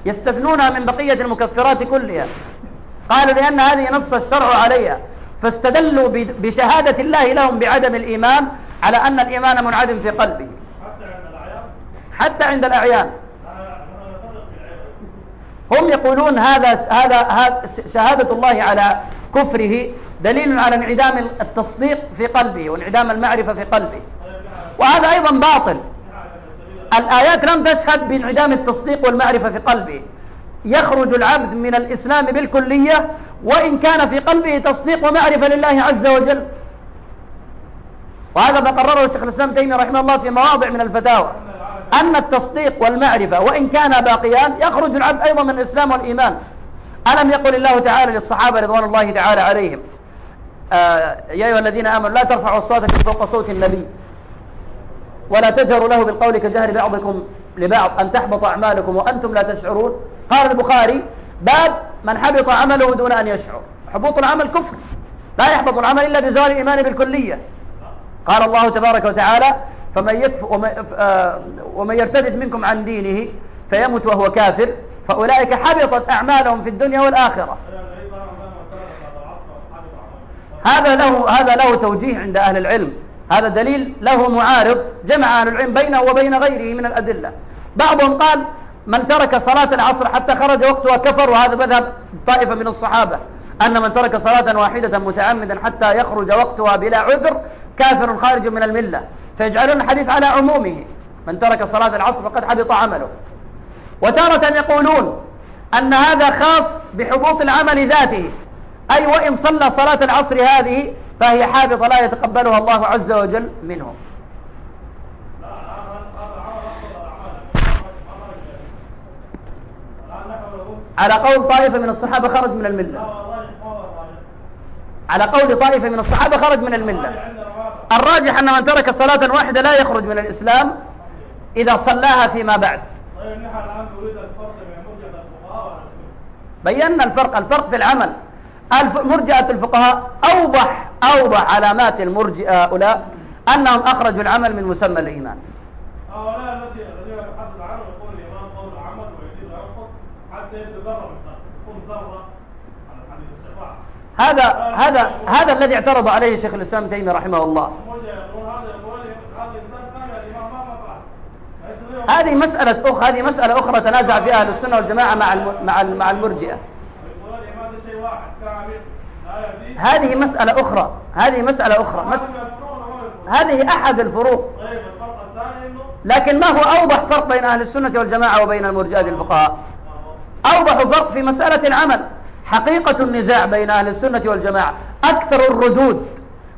يستثنونها من بقية المكفرات كلها. قالوا لأن هذه نص الشرع عليها فاستدلوا بشهادة الله لهم بعدم الإيمان على أن الإيمان منعدم في قلبه حتى عند الأعيان. هم يقولون هذا هذا شهادة الله على كفره دليل على انعدام التصديق في قلبه وانعدام المعرفة في قلبه وهذا أيضا باطل. الآيات لم تشهد بانعدام التصديق والمعرفة في قلبه. يخرج العبد من الإسلام بالكلية وإن كان في قلبه تصديق ومعرفة لله عز وجل. وهذا ما قرره الشيخ الإسلام تيمية رحمه الله في مواضع من الفتاوى. أن التصديق والمعرفة وإن كان باقيان يخرج العبد أيضا من الإسلام والإيمان. ألم يقل الله تعالى للصحابة رضوان الله تعالى عليهم؟ آه يا أيها الذين آمنوا لا ترفعوا أصواتكم فوق صوت النبي. ولا تجهروا له بالقول كجهر بعضكم لبعض أن تحبط أعمالكم وأنتم لا تشعرون. قال البخاري باب من حبط عمله دون أن يشعر. حبوط العمل كفر. لا يحبط العمل إلا بزوال الإيمان بالكلية. قال الله تبارك وتعالى فمن يكف آه، ومن يرتد منكم عن دينه فيمت وهو كافر فأولئك حبطت أعمالهم في الدنيا والآخرة. هذا له هذا له توجيه عند أهل العلم. هذا دليل له معارض جمع أهل العلم بينه وبين غيره من الأدلة. بعضهم قال من ترك صلاة العصر حتى خرج وقتها كفر وهذا مذهب طائفة من الصحابة أن من ترك صلاة واحدة متعمدا حتى يخرج وقتها بلا عذر كافر خارج من الملة. فيجعلون الحديث على عمومه. من ترك صلاة العصر فقد حبط عمله. وتارة يقولون أن هذا خاص بحبوط العمل ذاته. أي وإن صلى صلاة العصر هذه فهي حابطة لا يتقبلها الله عز وجل منه على قول طائفة من الصحابة خرج من الملة. على قول طائفة من الصحابة خرج من الملة. الراجح أن من ترك صلاة واحدة لا يخرج من الإسلام إذا صلاها فيما بعد. بينا الفرق الفرق في العمل. مرجئة الفقهاء أوضح أوضح علامات المرجئة هؤلاء أنهم أخرجوا العمل من مسمى الإيمان هذا هذا هذا الذي اعترض عليه شيخ الإسلام ابن تيمية رحمه الله هذه مسألة أخرى هذه مسألة أخرى تنازع فيها أهل السنة والجماعة مع مع المرجئة. هذه مسألة أخرى. هذه مسألة أخرى. مس... هذه أحد الفروق. لكن ما هو أوضح فرق بين أهل السنة والجماعة وبين المرجئة الفقهاء؟ أوضح فرق في مسألة العمل. حقيقة النزاع بين أهل السنة والجماعة. أكثر الردود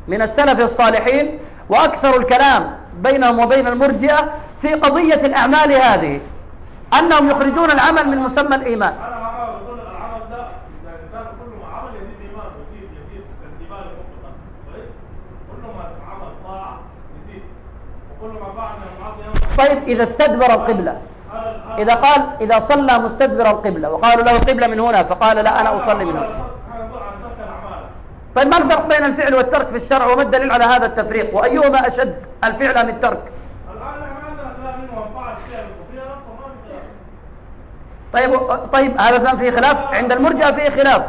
من السلف الصالحين وأكثر الكلام بينهم وبين المرجئة في قضية الأعمال هذه. أنهم يخرجون العمل من مسمى الإيمان. طيب إذا استدبر القبلة. إذا قال إذا صلى مستدبر القبلة. وقالوا له القبلة من هنا. فقال لا أنا أصلي من هنا. طيب ما الفرق بين الفعل والترك في الشرع؟ وما الدليل على هذا التفريق؟ وأيهما أشد الفعل أم الترك؟ طيب طيب هذا فيه خلاف؟ عند المرجئه فيه خلاف.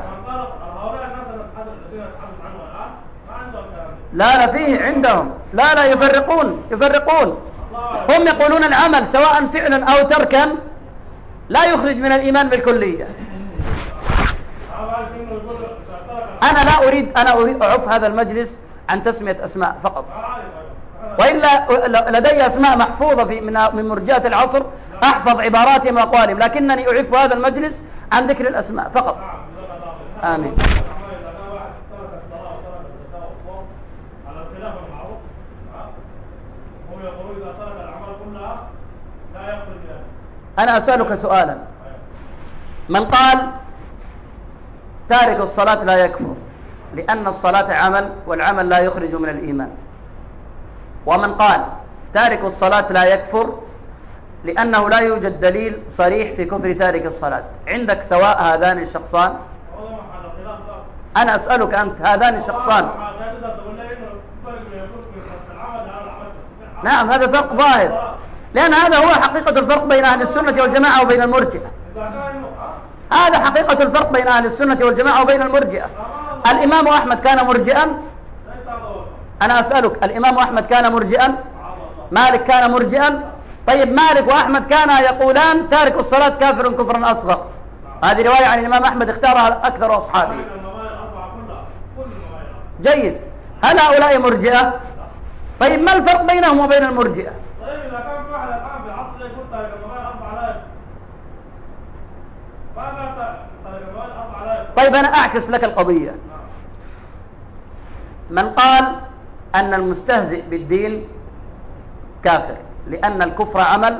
لا لا فيه عندهم. لا لا يفرقون يفرقون. هم يقولون العمل سواء فعلا أو تركا لا يخرج من الإيمان بالكلية. أنا لا أريد أنا أعف هذا المجلس عن تسمية أسماء فقط. وإلا لدي أسماء محفوظة في من من مرجات العصر أحفظ عباراتهم وأقوالهم لكنني أعف هذا المجلس عن ذكر الأسماء فقط. آمين. أنا أسألك سؤالا. من قال تارك الصلاة لا يكفر لأن الصلاة عمل والعمل لا يخرج من الإيمان. ومن قال تارك الصلاة لا يكفر لأنه لا يوجد دليل صريح في كفر تارك الصلاة. عندك سواء هذان الشخصان؟ أنا أسألك أنت هذان الشخصان. نعم هذا فرق ظاهر. لأن هذا هو حقيقة الفرق بين أهل السنة والجماعة وبين المرجئة. هذا حقيقة الفرق بين أهل السنة والجماعة وبين المرجئة. الإمام أحمد كان مرجئا؟ أنا أسألك الإمام أحمد كان مرجئا؟ مالك كان مرجئا؟ طيب مالك وأحمد كانا يقولان تارك الصلاة كافر كفرا أصغر. هذه رواية عن الإمام أحمد اختارها أكثر أصحابه جيد. هل هؤلاء مرجئة؟ طيب ما الفرق بينهم وبين المرجئة طيب إذا كان في واحد الآن في العصر زي كنت طيب أنا أعكس لك القضية. من قال أن المستهزئ بالدين كافر لأن الكفر عمل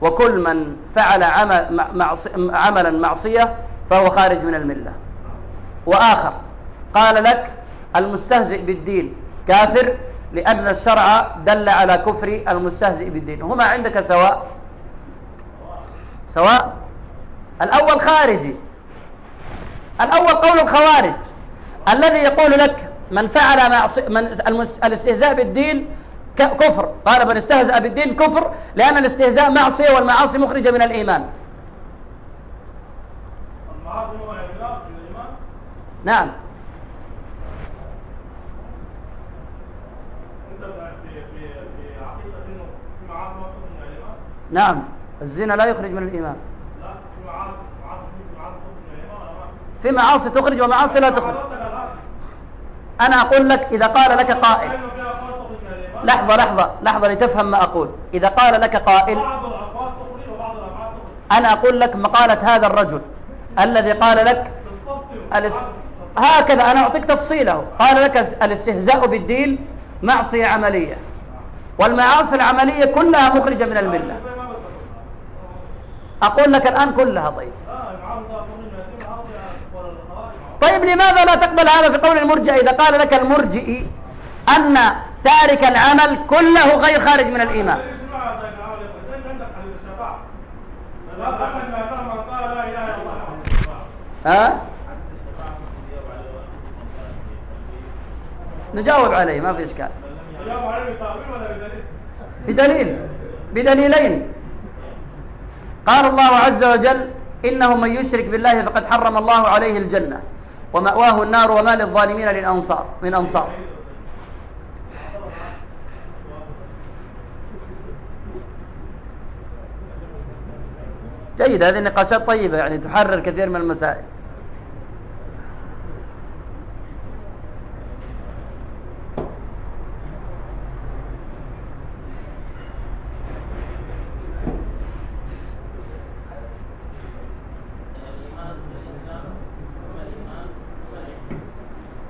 وكل من فعل عمل معصي عملا معصية فهو خارج من الملة. وآخر قال لك المستهزئ بالدين كافر لأن الشرع دل على كفر المستهزئ بالدين. هما عندك سواء؟ سواء؟ الأول خارجي. الأول قول الخوارج الذي يقول لك من فعل معصي من الاستهزاء بالدين كفر. قال من استهزأ بالدين كفر لأن الاستهزاء معصية والمعاصي مخرجة من الإيمان. نعم. نعم. الزنا لا يخرج من الإيمان. في معاصي تخرج ومعاصي لا تخرج. أنا أقول لك إذا قال لك قائل. لحظة لحظة لحظة لتفهم ما أقول. إذا قال لك قائل أنا أقول لك مقالة هذا الرجل الذي قال لك هكذا أنا أعطيك تفصيله. قال لك الإستهزاء بالدين معصية عملية. والمعاصي العملية كلها مخرجة من الملة. أقول لك الآن كلها طيب طيب لماذا لا تقبل هذا في قول المرجئ؟ إذا قال لك المرجئ أن تارك العمل كله غير خارج من الإيمان. ها؟ نجاوب عليه ما في إشكال. بدليل بدليلين. قال الله عز وجل إنه من يشرك بالله فقد حرم الله عليه الجنة. ومأواه النار وما للظالمين للأنصار من أنصار. جيد هذه النقاشات طيبة يعني تحرر كثير من المسائل.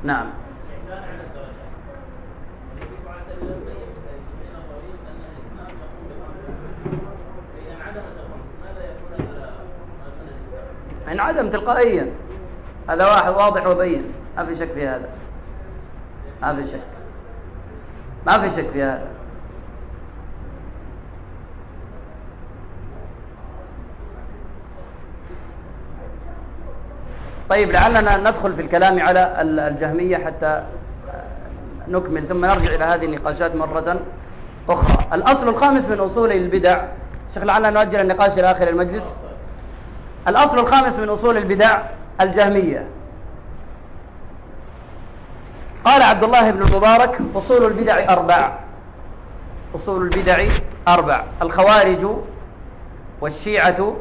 نعم. انعدم تلقائيا. هذا واحد واضح وبين. ما في شك في هذا. ما في شك. ما في شك في هذا. طيب لعلنا ندخل في الكلام على الجهمية حتى نكمل ثم نرجع إلى هذه النقاشات مرة أخرى. الأصل الخامس من أصول البدع شيخ لعلنا نؤجل النقاش إلى آخر المجلس. الأصل الخامس من أصول البدع الجهمية. قال عبد الله بن المبارك أصول البدع أربع. أصول البدع أربع الخوارج والشيعة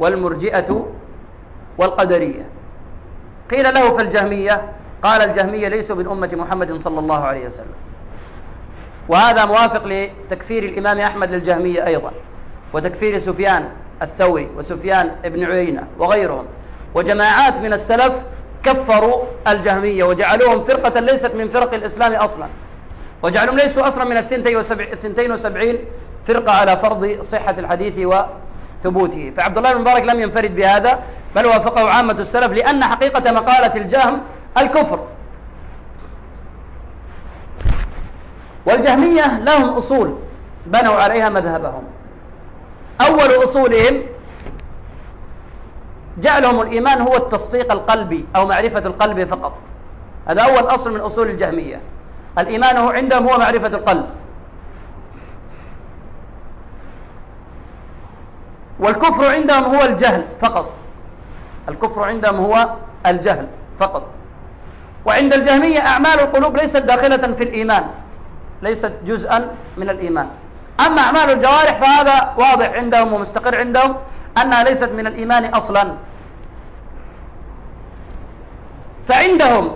والمرجئة والقدرية. قيل له فالجهمية قال الجهمية ليسوا من أمة محمد صلى الله عليه وسلم. وهذا موافق لتكفير الإمام أحمد للجهمية أيضا وتكفير سفيان الثوري وسفيان بن عيينة وغيرهم. وجماعات من السلف كفروا الجهمية وجعلوهم فرقة ليست من فرق الإسلام أصلا. وجعلهم ليسوا أصلا من الثنتين وسبعين فرقة على فرض صحة الحديث وثبوته. فعبد الله بن مبارك لم ينفرد بهذا بل وافقه عامة السلف لأن حقيقة مقالة الجهم الكفر. والجهمية لهم أصول بنوا عليها مذهبهم. أول أصولهم جعلهم الإيمان هو التصديق القلبي أو معرفة القلب فقط. هذا أول أصل من أصول الجهمية. الإيمان هو عندهم هو معرفة القلب. والكفر عندهم هو الجهل فقط. الكفر عندهم هو الجهل فقط. وعند الجهمية أعمال القلوب ليست داخلة في الإيمان ليست جزءا من الإيمان. أما أعمال الجوارح فهذا واضح عندهم ومستقر عندهم أنها ليست من الإيمان أصلا. فعندهم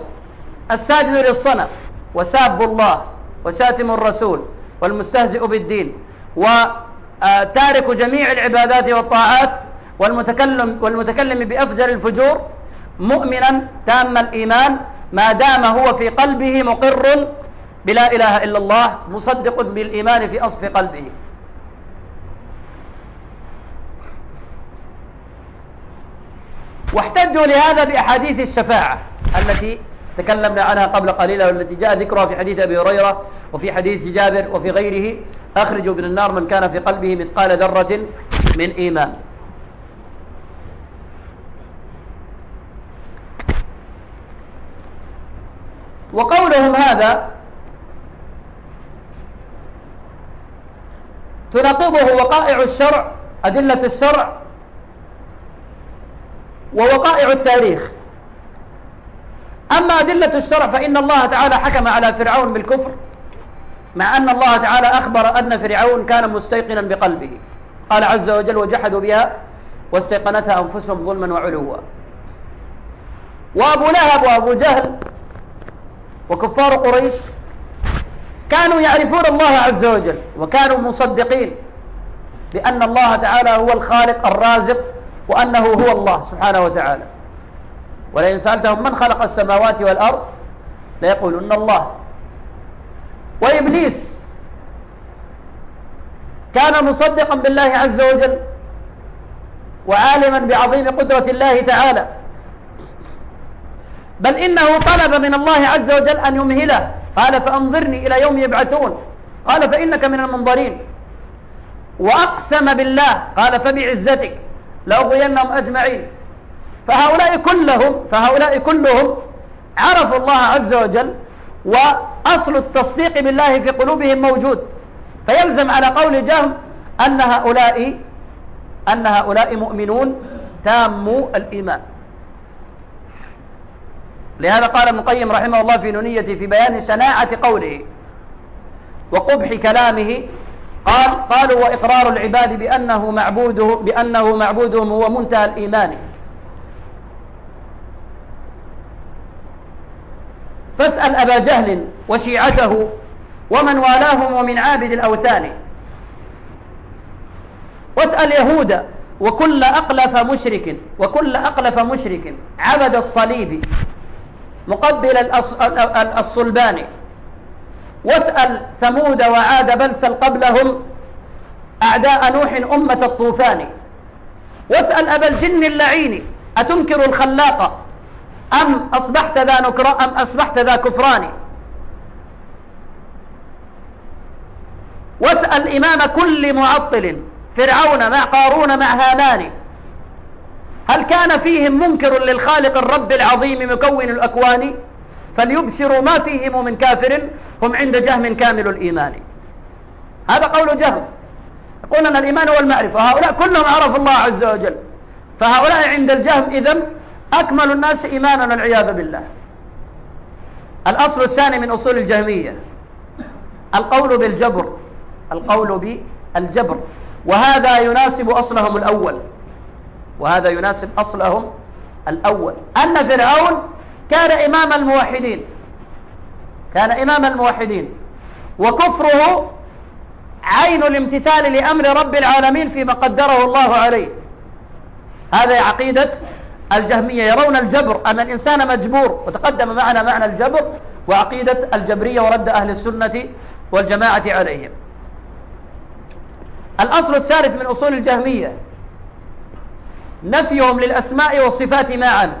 الساجد للصنم وساب الله وشاتم الرسول والمستهزئ بالدين وتارك جميع العبادات والطاعات والمتكلم والمتكلم بأفجر الفجور مؤمنا تام الإيمان ما دام هو في قلبه مقر بلا إله إلا الله مصدق بالإيمان في أصف قلبه. واحتجوا لهذا بأحاديث الشفاعة التي تكلمنا عنها قبل قليل والتي جاء ذكرها في حديث أبي هريرة وفي حديث جابر وفي غيره. أخرجوا من النار من كان في قلبه مثقال ذرة من إيمان. وقولهم هذا تناقضه وقائع الشرع أدلة الشرع ووقائع التاريخ. أما أدلة الشرع فإن الله تعالى حكم على فرعون بالكفر مع أن الله تعالى أخبر أن فرعون كان مستيقنا بقلبه. قال عز وجل وجحدوا بها واستيقنتها أنفسهم ظلما وعلوا وأبو لهب وأبو جهل وكفار قريش كانوا يعرفون الله عز وجل وكانوا مصدقين بأن الله تعالى هو الخالق الرازق وأنه هو الله سبحانه وتعالى. ولئن سألتهم من خلق السماوات والأرض ليقولن الله. وإبليس كان مصدقا بالله عز وجل وعالما بعظيم قدرة الله تعالى. بل إنه طلب من الله عز وجل أن يمهله. قال فأنظرني إلى يوم يبعثون. قال فإنك من المنظرين. وأقسم بالله. قال فبعزتك لأغوينهم أجمعين. فهؤلاء كلهم فهؤلاء كلهم عرفوا الله عز وجل وأصل التصديق بالله في قلوبهم موجود. فيلزم على قول جهم أن هؤلاء أن هؤلاء مؤمنون تاموا الإيمان. لهذا قال ابن القيم رحمه الله في نونيته في بيان شناعة قوله وقبح كلامه قال قالوا وإقرار العباد بأنه معبوده بأنه معبودهم هو منتهى الإيمان. فاسأل أبا جهل وشيعته ومن والاهم ومن عابد الأوثان. واسأل يهود وكل أقلف مشرك وكل أقلف مشرك عبد الصليب. مقبل الصلبان واسأل ثمود وعاد بل سل قبلهم أعداء نوح أمة الطوفان. واسأل أبا الجن اللعين أتنكر الخلاق؟ أم أصبحت ذا نكر أم أصبحت ذا كفران؟ واسأل إمام كل معطل فرعون مع قارون مع هامان هل كان فيهم منكر للخالق الرب العظيم مكون الأكوان؟ فليبشروا ما فيهم من كافر هم عند جهم كامل الإيمان. هذا قول جهم. يقول أن الإيمان هو المعرفة وهؤلاء كلهم عرفوا الله عز وجل. فهؤلاء عند الجهم إذن أكمل الناس إيمانا والعياذ بالله. الأصل الثاني من أصول الجهمية القول بالجبر القول بالجبر. وهذا يناسب أصلهم الأول. وهذا يناسب أصلهم الأول. أن فرعون كان إمام الموحدين كان إمام الموحدين وكفره عين الامتثال لأمر رب العالمين فيما قدره الله عليه. هذا عقيدة الجهمية. يرون الجبر أن الإنسان مجبور وتقدم معنا معنى الجبر وعقيدة الجبرية ورد أهل السنة والجماعة عليهم. الأصل الثالث من أصول الجهمية نفيهم للأسماء والصفات معا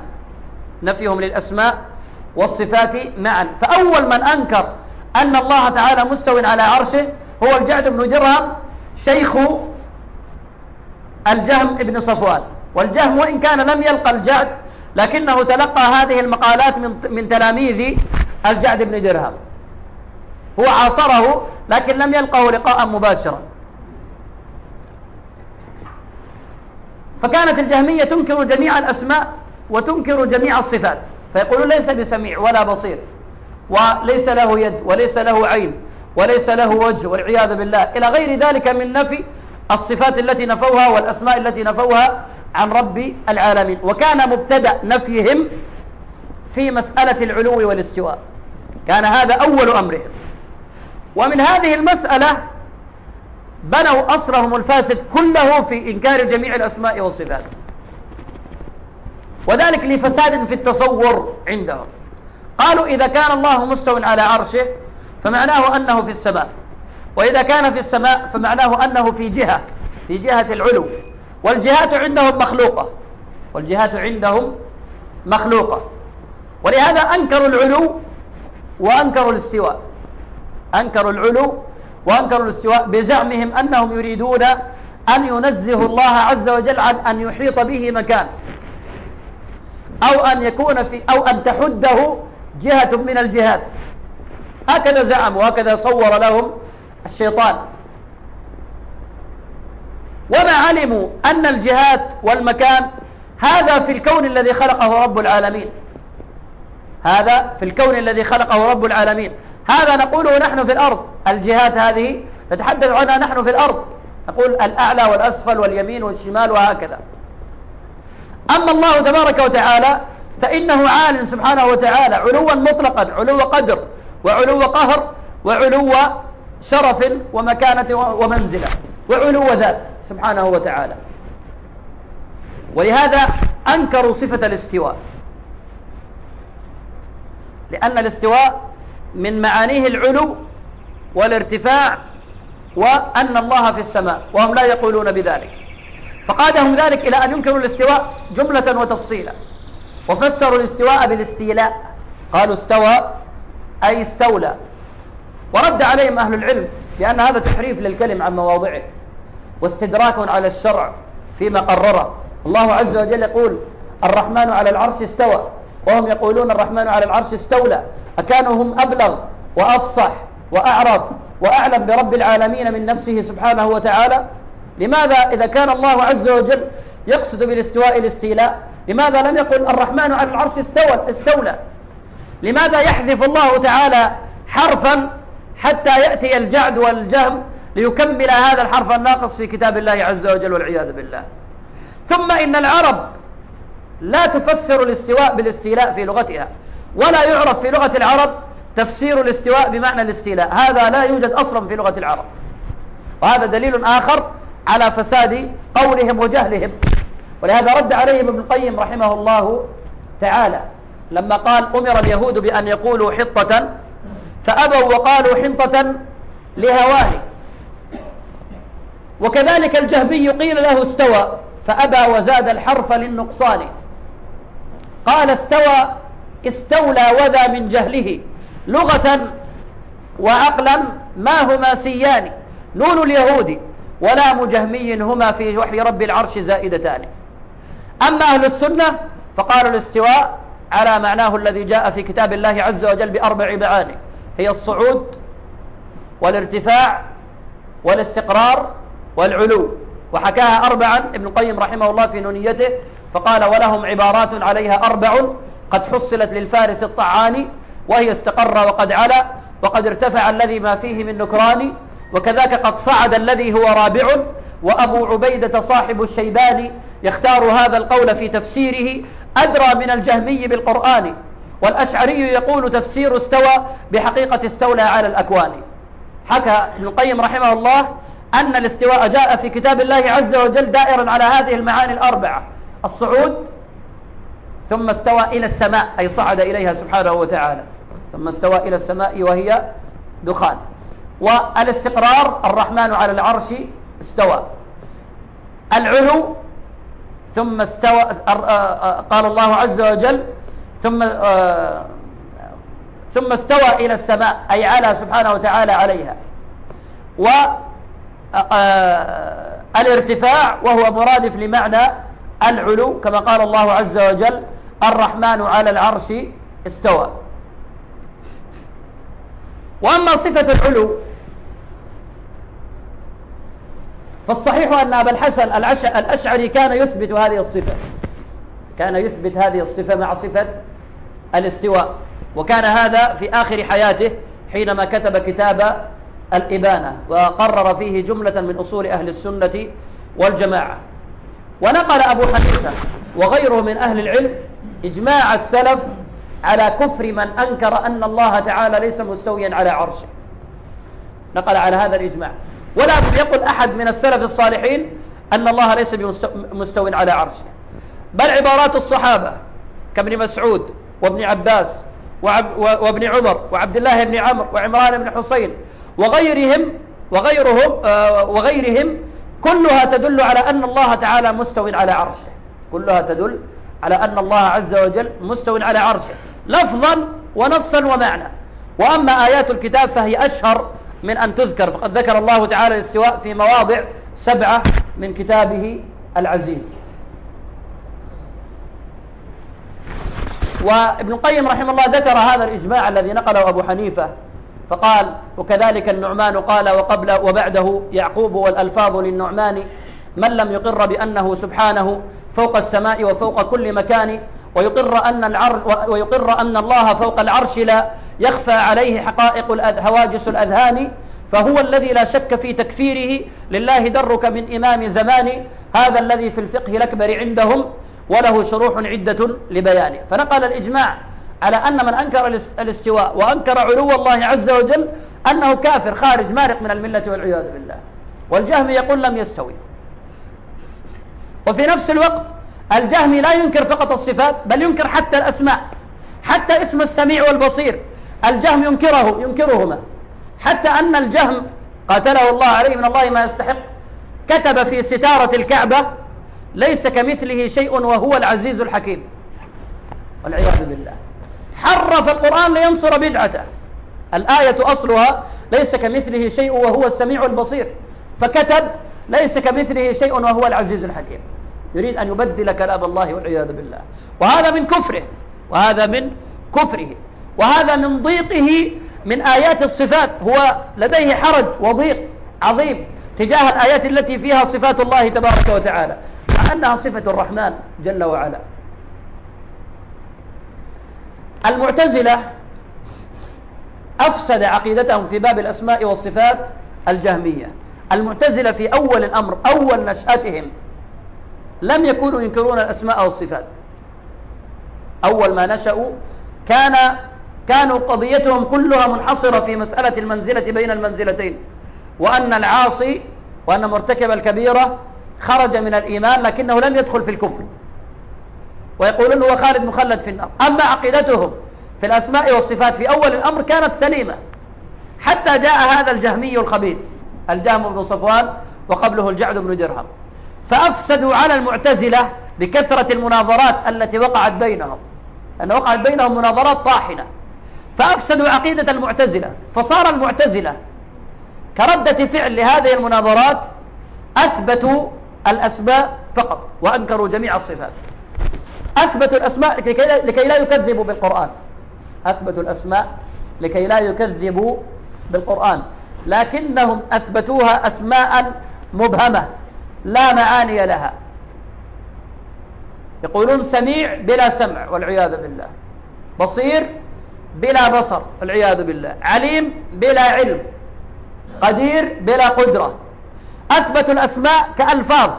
نفيهم للأسماء والصفات معا فأول من أنكر أن الله تعالى مستو على عرشه هو الجعد بن درهم شيخ الجهم بن صفوان. والجهم وإن كان لم يلقى الجعد لكنه تلقى هذه المقالات من, من تلاميذ الجعد بن درهم هو عاصره لكن لم يلقه لقاء مباشرا. فكانت الجهمية تنكر جميع الأسماء وتنكر جميع الصفات. فيقولون ليس بسميع ولا بصير وليس له يد وليس له عين وليس له وجه والعياذ بالله. إلى غير ذلك من نفي الصفات التي نفوها والأسماء التي نفوها عن رب العالمين. وكان مبتدأ نفيهم في مسألة العلو والاستواء. كان هذا أول أمرهم. ومن هذه المسألة بنوا أصلهم الفاسد كله في إنكار جميع الأسماء والصفات. وذلك لفساد في التصور عندهم. قالوا إذا كان الله مستو على عرشه فمعناه أنه في السماء. وإذا كان في السماء فمعناه أنه في جهة في جهة العلو. والجهات عندهم مخلوقة. والجهات عندهم مخلوقة. ولهذا أنكروا العلو وأنكروا الاستواء. أنكروا العلو وأنكروا الاستواء بزعمهم أنهم يريدون أن ينزه الله عز وجل عن أن يحيط به مكان. أو أن يكون في أو أن تحده جهة من الجهات. هكذا زعموا وهكذا صور لهم الشيطان. وما علموا أن الجهات والمكان هذا في الكون الذي خلقه رب العالمين. هذا في الكون الذي خلقه رب العالمين. هذا نقوله نحن في الأرض. الجهات هذه نتحدث عنها نحن في الأرض. نقول الأعلى والأسفل واليمين والشمال وهكذا. أما الله تبارك وتعالى فإنه عال سبحانه وتعالى علوا مطلقا علو قدر وعلو قهر وعلو شرف ومكانة ومنزلة وعلو ذات سبحانه وتعالى. ولهذا أنكروا صفة الاستواء. لأن الاستواء من معانيه العلو والارتفاع وأن الله في السماء وهم لا يقولون بذلك. فقادهم ذلك إلى أن ينكروا الاستواء جملة وتفصيلا. وفسروا الاستواء بالاستيلاء. قالوا استوى أي استولى. ورد عليهم أهل العلم لأن هذا تحريف للكلم عن مواضعه. واستدراك على الشرع فيما قرره. الله عز وجل يقول الرحمن على العرش استوى. وهم يقولون الرحمن على العرش استولى. أكانوا هم أبلغ وأفصح وأعرف وأعلم برب العالمين من نفسه سبحانه وتعالى؟ لماذا إذا كان الله عز وجل يقصد بالاستواء الاستيلاء؟ لماذا لم يقل الرحمن على العرش استوى استولى؟ لماذا يحذف الله تعالى حرفا حتى يأتي الجعد والجهم ليكمل هذا الحرف الناقص في كتاب الله عز وجل والعياذ بالله؟ ثم إن العرب لا تفسر الاستواء بالاستيلاء في لغتها. ولا يعرف في لغة العرب تفسير الاستواء بمعنى الاستيلاء. هذا لا يوجد أصلا في لغة العرب. وهذا دليل آخر على فساد قولهم وجهلهم. ولهذا رد عليهم ابن القيم رحمه الله تعالى لما قال أمر اليهود بأن يقولوا حطة فأبوا وقالوا حنطة لهوانه وكذلك الجهبي قيل له استوى فأبى وزاد الحرف للنقصان. قال استوى استولى وذا من جهله. لغة وعقلا ما هما سيان؟ نون اليهود ولام جهمي هما في وحي رب العرش زائدتان. أما أهل السنة فقالوا الاستواء على معناه الذي جاء في كتاب الله عز وجل بأربع معاني. هي الصعود والارتفاع والاستقرار والعلو. وحكاها أربعا ابن القيم رحمه الله في نونيته فقال ولهم عبارات عليها أربع قد حصلت للفارس الطعاني وهي استقر وقد علا وقد ارتفع الذي ما فيه من نكران وكذاك قد صعد الذي هو رابع وأبو عبيدة صاحب الشيباني يختار هذا القول في تفسيره أدرى من الجهمي بالقرآن والأشعري يقول تفسير استوى بحقيقة استولى على الأكوان. حكى ابن القيم رحمه الله أن الاستواء جاء في كتاب الله عز وجل دائرا على هذه المعاني الأربعة الصعود ثم استوى إلى السماء أي صعد إليها سبحانه وتعالى. ثم استوى إلى السماء وهي دخان. والاستقرار الرحمن على العرش استوى. العلو ثم استوى قال الله عز وجل ثم ثم استوى إلى السماء أي على سبحانه وتعالى عليها. والارتفاع وهو مرادف لمعنى العلو كما قال الله عز وجل الرحمن على العرش استوى. وأما صفة العلو فالصحيح أن أبا الحسن الأشعري كان يثبت هذه الصفة. كان يثبت هذه الصفة مع صفة الاستواء. وكان هذا في آخر حياته حينما كتب كتاب الإبانة وقرر فيه جملة من أصول أهل السنة والجماعة. ونقل أبو حنيفة وغيره من أهل العلم إجماع السلف على كفر من أنكر أن الله تعالى ليس مستويا على عرشه. نقل على هذا الإجماع. ولا يقل أحد من السلف الصالحين أن الله ليس بمستو على عرشه. بل عبارات الصحابة كابن مسعود وابن عباس وابن عمر وعبد الله بن عمرو وعمران بن حسين وغيرهم وغيرهم آه وغيرهم كلها تدل على أن الله تعالى مستو على عرشه. كلها تدل على أن الله عز وجل مستو على عرشه لفظا ونصا ومعنى. وأما آيات الكتاب فهي أشهر من أن تذكر. فقد ذكر الله تعالى الاستواء في مواضع سبعة من كتابه العزيز. وابن القيم رحمه الله ذكر هذا الإجماع الذي نقله أبو حنيفة فقال وكذلك النعمان قال وقبل وبعده يعقوب والألفاظ للنعمان من لم يقر بأنه سبحانه فوق السماء وفوق كل مكان ويقر أن, العر ويقر أن الله فوق العرش لا يخفى عليه حقائق هواجس الأذهان فهو الذي لا شك في تكفيره لله درك من إمام زمان هذا الذي في الفقه الأكبر عندهم وله شروح عدة لبيانه فنقل الإجماع على أن من أنكر الاستواء وأنكر علو الله عز وجل أنه كافر خارج مارق من الملة والعياذ بالله. والجهم يقول لم يستوي. وفي نفس الوقت الجهمي لا ينكر فقط الصفات بل ينكر حتى الأسماء حتى اسم السميع والبصير. الجهم ينكره ينكرهما. حتى أن الجهم قاتله الله عليه من الله ما يستحق كتب في ستارة الكعبة ليس كمثله شيء وهو العزيز الحكيم. والعياذ بالله. حرف القرآن لينصر بدعته. الآية أصلها ليس كمثله شيء وهو السميع البصير. فكتب ليس كمثله شيء وهو العزيز الحكيم. يريد أن يبدل كلام الله والعياذ بالله. وهذا من كفره. وهذا من كفره. وهذا من ضيقه من آيات الصفات. هو لديه حرج وضيق عظيم تجاه الآيات التي فيها صفات الله تبارك وتعالى. مع أنها صفة الرحمن جل وعلا. المعتزلة أفسد عقيدتهم في باب الأسماء والصفات الجهمية. المعتزلة في أول الأمر أول نشأتهم لم يكونوا ينكرون الأسماء والصفات. أول ما نشأوا كان كانوا قضيتهم كلها منحصرة في مسألة المنزلة بين المنزلتين وأن العاصي وأن مرتكب الكبيرة خرج من الإيمان لكنه لم يدخل في الكفر. ويقولون هو خالد مخلد في النار. أما عقيدتهم في الأسماء والصفات في أول الأمر كانت سليمة حتى جاء هذا الجهمي الخبيث. الجهم بن صفوان وقبله الجعد بن درهم. فأفسدوا على المعتزلة بكثرة المناظرات التي وقعت بينهم. أن وقعت بينهم مناظرات طاحنة. فأفسدوا عقيدة المعتزلة. فصار المعتزلة كردة فعل لهذه المناظرات أثبتوا الأسماء فقط وأنكروا جميع الصفات. أثبتوا الأسماء لكي لا يكذبوا بالقرآن. أثبتوا الأسماء لكي لا يكذبوا بالقرآن. لكنهم أثبتوها أسماء مبهمة لا معاني لها. يقولون سميع بلا سمع والعياذ بالله. بصير بلا بصر والعياذ بالله. عليم بلا علم. قدير بلا قدرة. أثبتوا الأسماء كألفاظ.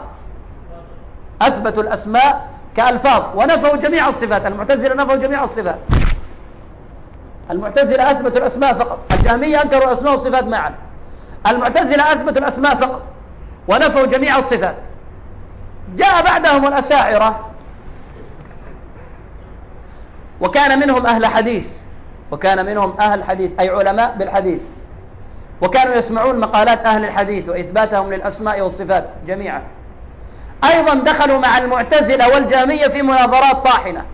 أثبتوا الأسماء كألفاظ. ونفوا جميع الصفات. المعتزلة نفوا جميع الصفات. المعتزلة أثبتوا الأسماء فقط. الجهمية أنكروا الأسماء والصفات معا المعتزلة أثبتوا الأسماء فقط ونفوا جميع الصفات. جاء بعدهم الأشاعرة وكان منهم أهل حديث وكان منهم أهل حديث أي علماء بالحديث وكانوا يسمعون مقالات أهل الحديث وإثباتهم للأسماء والصفات جميعا. أيضا دخلوا مع المعتزلة والجامية في مناظرات طاحنة.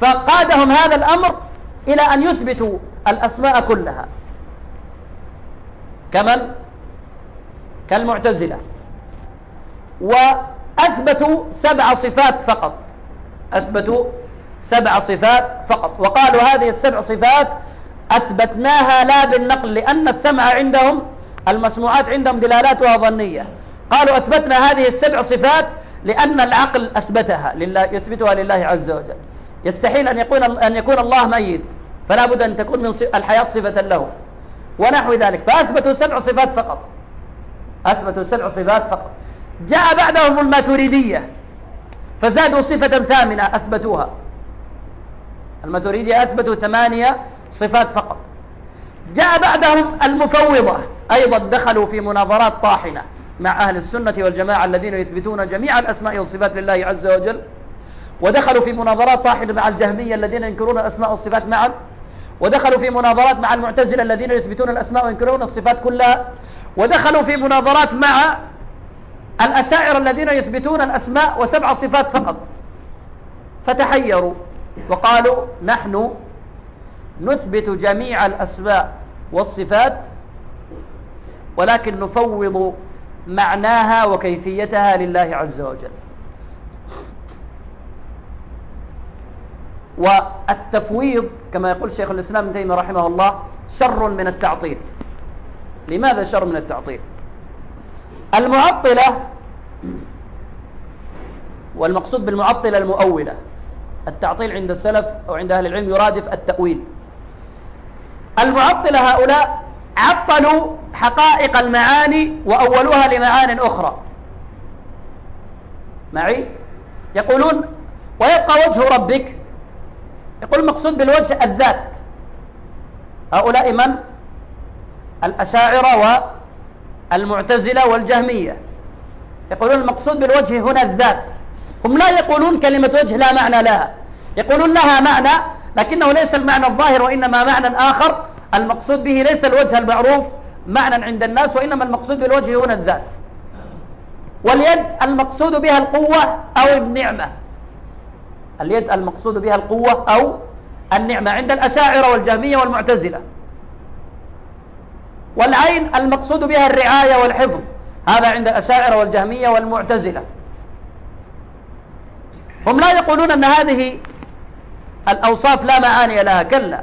فقادهم هذا الأمر إلى أن يثبتوا الأسماء كلها. كمن؟ كالمعتزلة. وأثبتوا سبع صفات فقط. أثبتوا سبع صفات فقط. وقالوا هذه السبع صفات أثبتناها لا بالنقل لأن السمع عندهم المسموعات عندهم دلالاتها ظنية. قالوا أثبتنا هذه السبع صفات لأن العقل أثبتها لله يثبتها لله عز وجل. يستحيل أن يكون أن يكون الله ميت فلا بد أن تكون من الحياة صفة له. ونحو ذلك فأثبتوا سبع صفات فقط. أثبتوا سبع صفات فقط. جاء بعدهم الماتريدية فزادوا صفة ثامنة أثبتوها. الماتريدية أثبتوا ثمانية صفات فقط. جاء بعدهم المفوضة أيضا دخلوا في مناظرات طاحنة مع أهل السنة والجماعة الذين يثبتون جميع الأسماء والصفات لله عز وجل. ودخلوا في مناظرات طاحنة مع الجهمية الذين ينكرون الأسماء والصفات معا. ودخلوا في مناظرات مع المعتزلة الذين يثبتون الأسماء وينكرون الصفات كلها. ودخلوا في مناظرات مع الأشاعر الذين يثبتون الأسماء وسبع صفات فقط. فتحيروا وقالوا نحن نثبت جميع الأسماء والصفات ولكن نفوض معناها وكيفيتها لله عز وجل. والتفويض كما يقول شيخ الإسلام ابن تيمية رحمه الله شر من التعطيل. لماذا شر من التعطيل؟ المعطلة والمقصود بالمعطلة المؤولة. التعطيل عند السلف أو عند أهل العلم يرادف التأويل. المعطلة هؤلاء عطلوا حقائق المعاني وأولوها لمعان أخرى. معي؟ يقولون ويبقى وجه ربك يقول المقصود بالوجه الذات. هؤلاء من؟ الأشاعرة والمعتزلة والجهمية. يقولون المقصود بالوجه هنا الذات. هم لا يقولون كلمة وجه لا معنى لها. يقولون لها معنى لكنه ليس المعنى الظاهر وإنما معنى آخر. المقصود به ليس الوجه المعروف معنى عند الناس وإنما المقصود بالوجه هنا الذات. واليد المقصود بها القوة أو النعمة. اليد المقصود بها القوة أو النعمة عند الأشاعرة والجهمية والمعتزلة؟ والعين المقصود بها الرعاية والحفظ هذا عند الأشاعرة والجهمية والمعتزلة. هم لا يقولون أن هذه الأوصاف لا معاني لها كلا.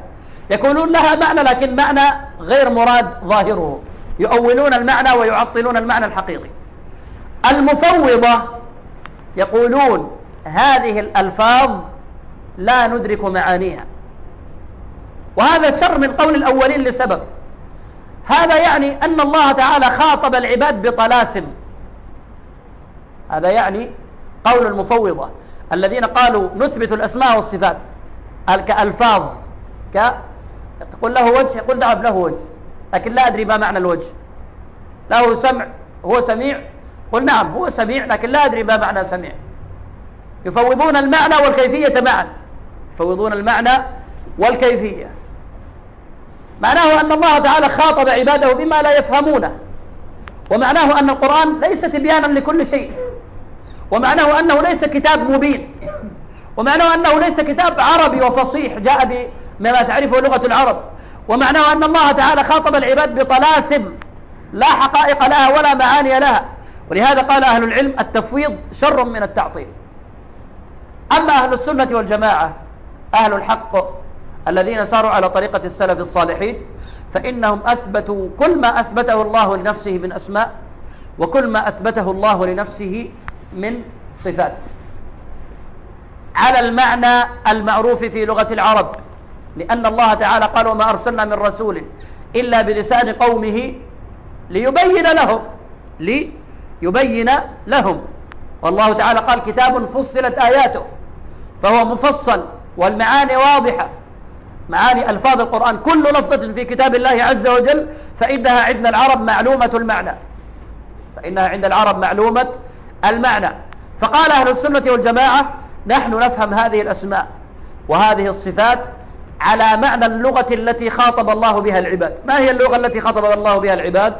يقولون لها معنى لكن معنى غير مراد ظاهره. يؤولون المعنى ويعطلون المعنى الحقيقي. المفوضة يقولون هذه الألفاظ لا ندرك معانيها. وهذا شر من قول الأولين لسبب. هذا يعني أن الله تعالى خاطب العباد بطلاسم. هذا يعني قول المفوضة. الذين قالوا نثبت الأسماء والصفات. كألفاظ ك تقول له وجه يقول نعم له وجه. لكن لا أدري ما معنى الوجه. له سمع هو سميع. قل نعم هو سميع لكن لا أدري ما معنى سميع. يفوضون المعنى والكيفية معا. يفوضون المعنى والكيفية. معناه أن الله تعالى خاطب عباده بما لا يفهمونه. ومعناه أن القرآن ليس تبيانا لكل شيء. ومعناه أنه ليس كتاب مبين. ومعناه أنه ليس كتاب عربي وفصيح جاء بما تعرفه لغة العرب. ومعناه أن الله تعالى خاطب العباد بطلاسم لا حقائق لها ولا معاني لها. ولهذا قال أهل العلم التفويض شر من التعطيل. أما أهل السنة والجماعة أهل الحق الذين ساروا على طريقة السلف الصالحين فإنهم أثبتوا كل ما أثبته الله لنفسه من أسماء وكل ما أثبته الله لنفسه من صفات. على المعنى المعروف في لغة العرب لأن الله تعالى قال وما أرسلنا من رسول إلا بلسان قومه ليبين لهم ليبين لهم. والله تعالى قال كتاب فصلت آياته. فهو مفصل والمعاني واضحة. معاني ألفاظ القرآن كل لفظة في كتاب الله عز وجل فإنها عند العرب معلومة المعنى. فإنها عند العرب معلومة المعنى. فقال أهل السنة والجماعة نحن نفهم هذه الأسماء وهذه الصفات على معنى اللغة التي خاطب الله بها العباد. ما هي اللغة التي خاطب الله بها العباد؟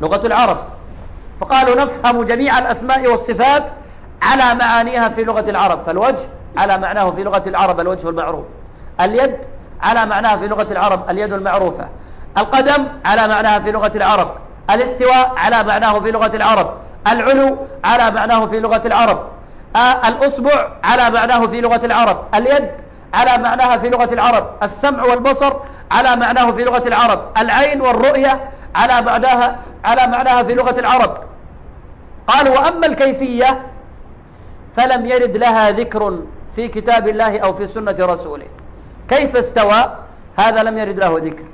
لغة العرب. فقالوا نفهم جميع الأسماء والصفات على معانيها في لغة العرب فالوجه على معناه في لغة العرب الوجه المعروف اليد على معناها في لغة العرب اليد المعروفة القدم على معناها في لغة العرب الاستواء على معناه في لغة العرب العلو على معناه في لغة العرب آه الأصبع على معناه في لغة العرب اليد على معناها في لغة العرب السمع والبصر على معناه في لغة العرب العين والرؤية على معناها على معناها في لغة العرب قال وأما الكيفية فلم يرد لها ذكر في كتاب الله أو في سنة رسوله. كيف استوى؟ هذا لم يرد له ذكر.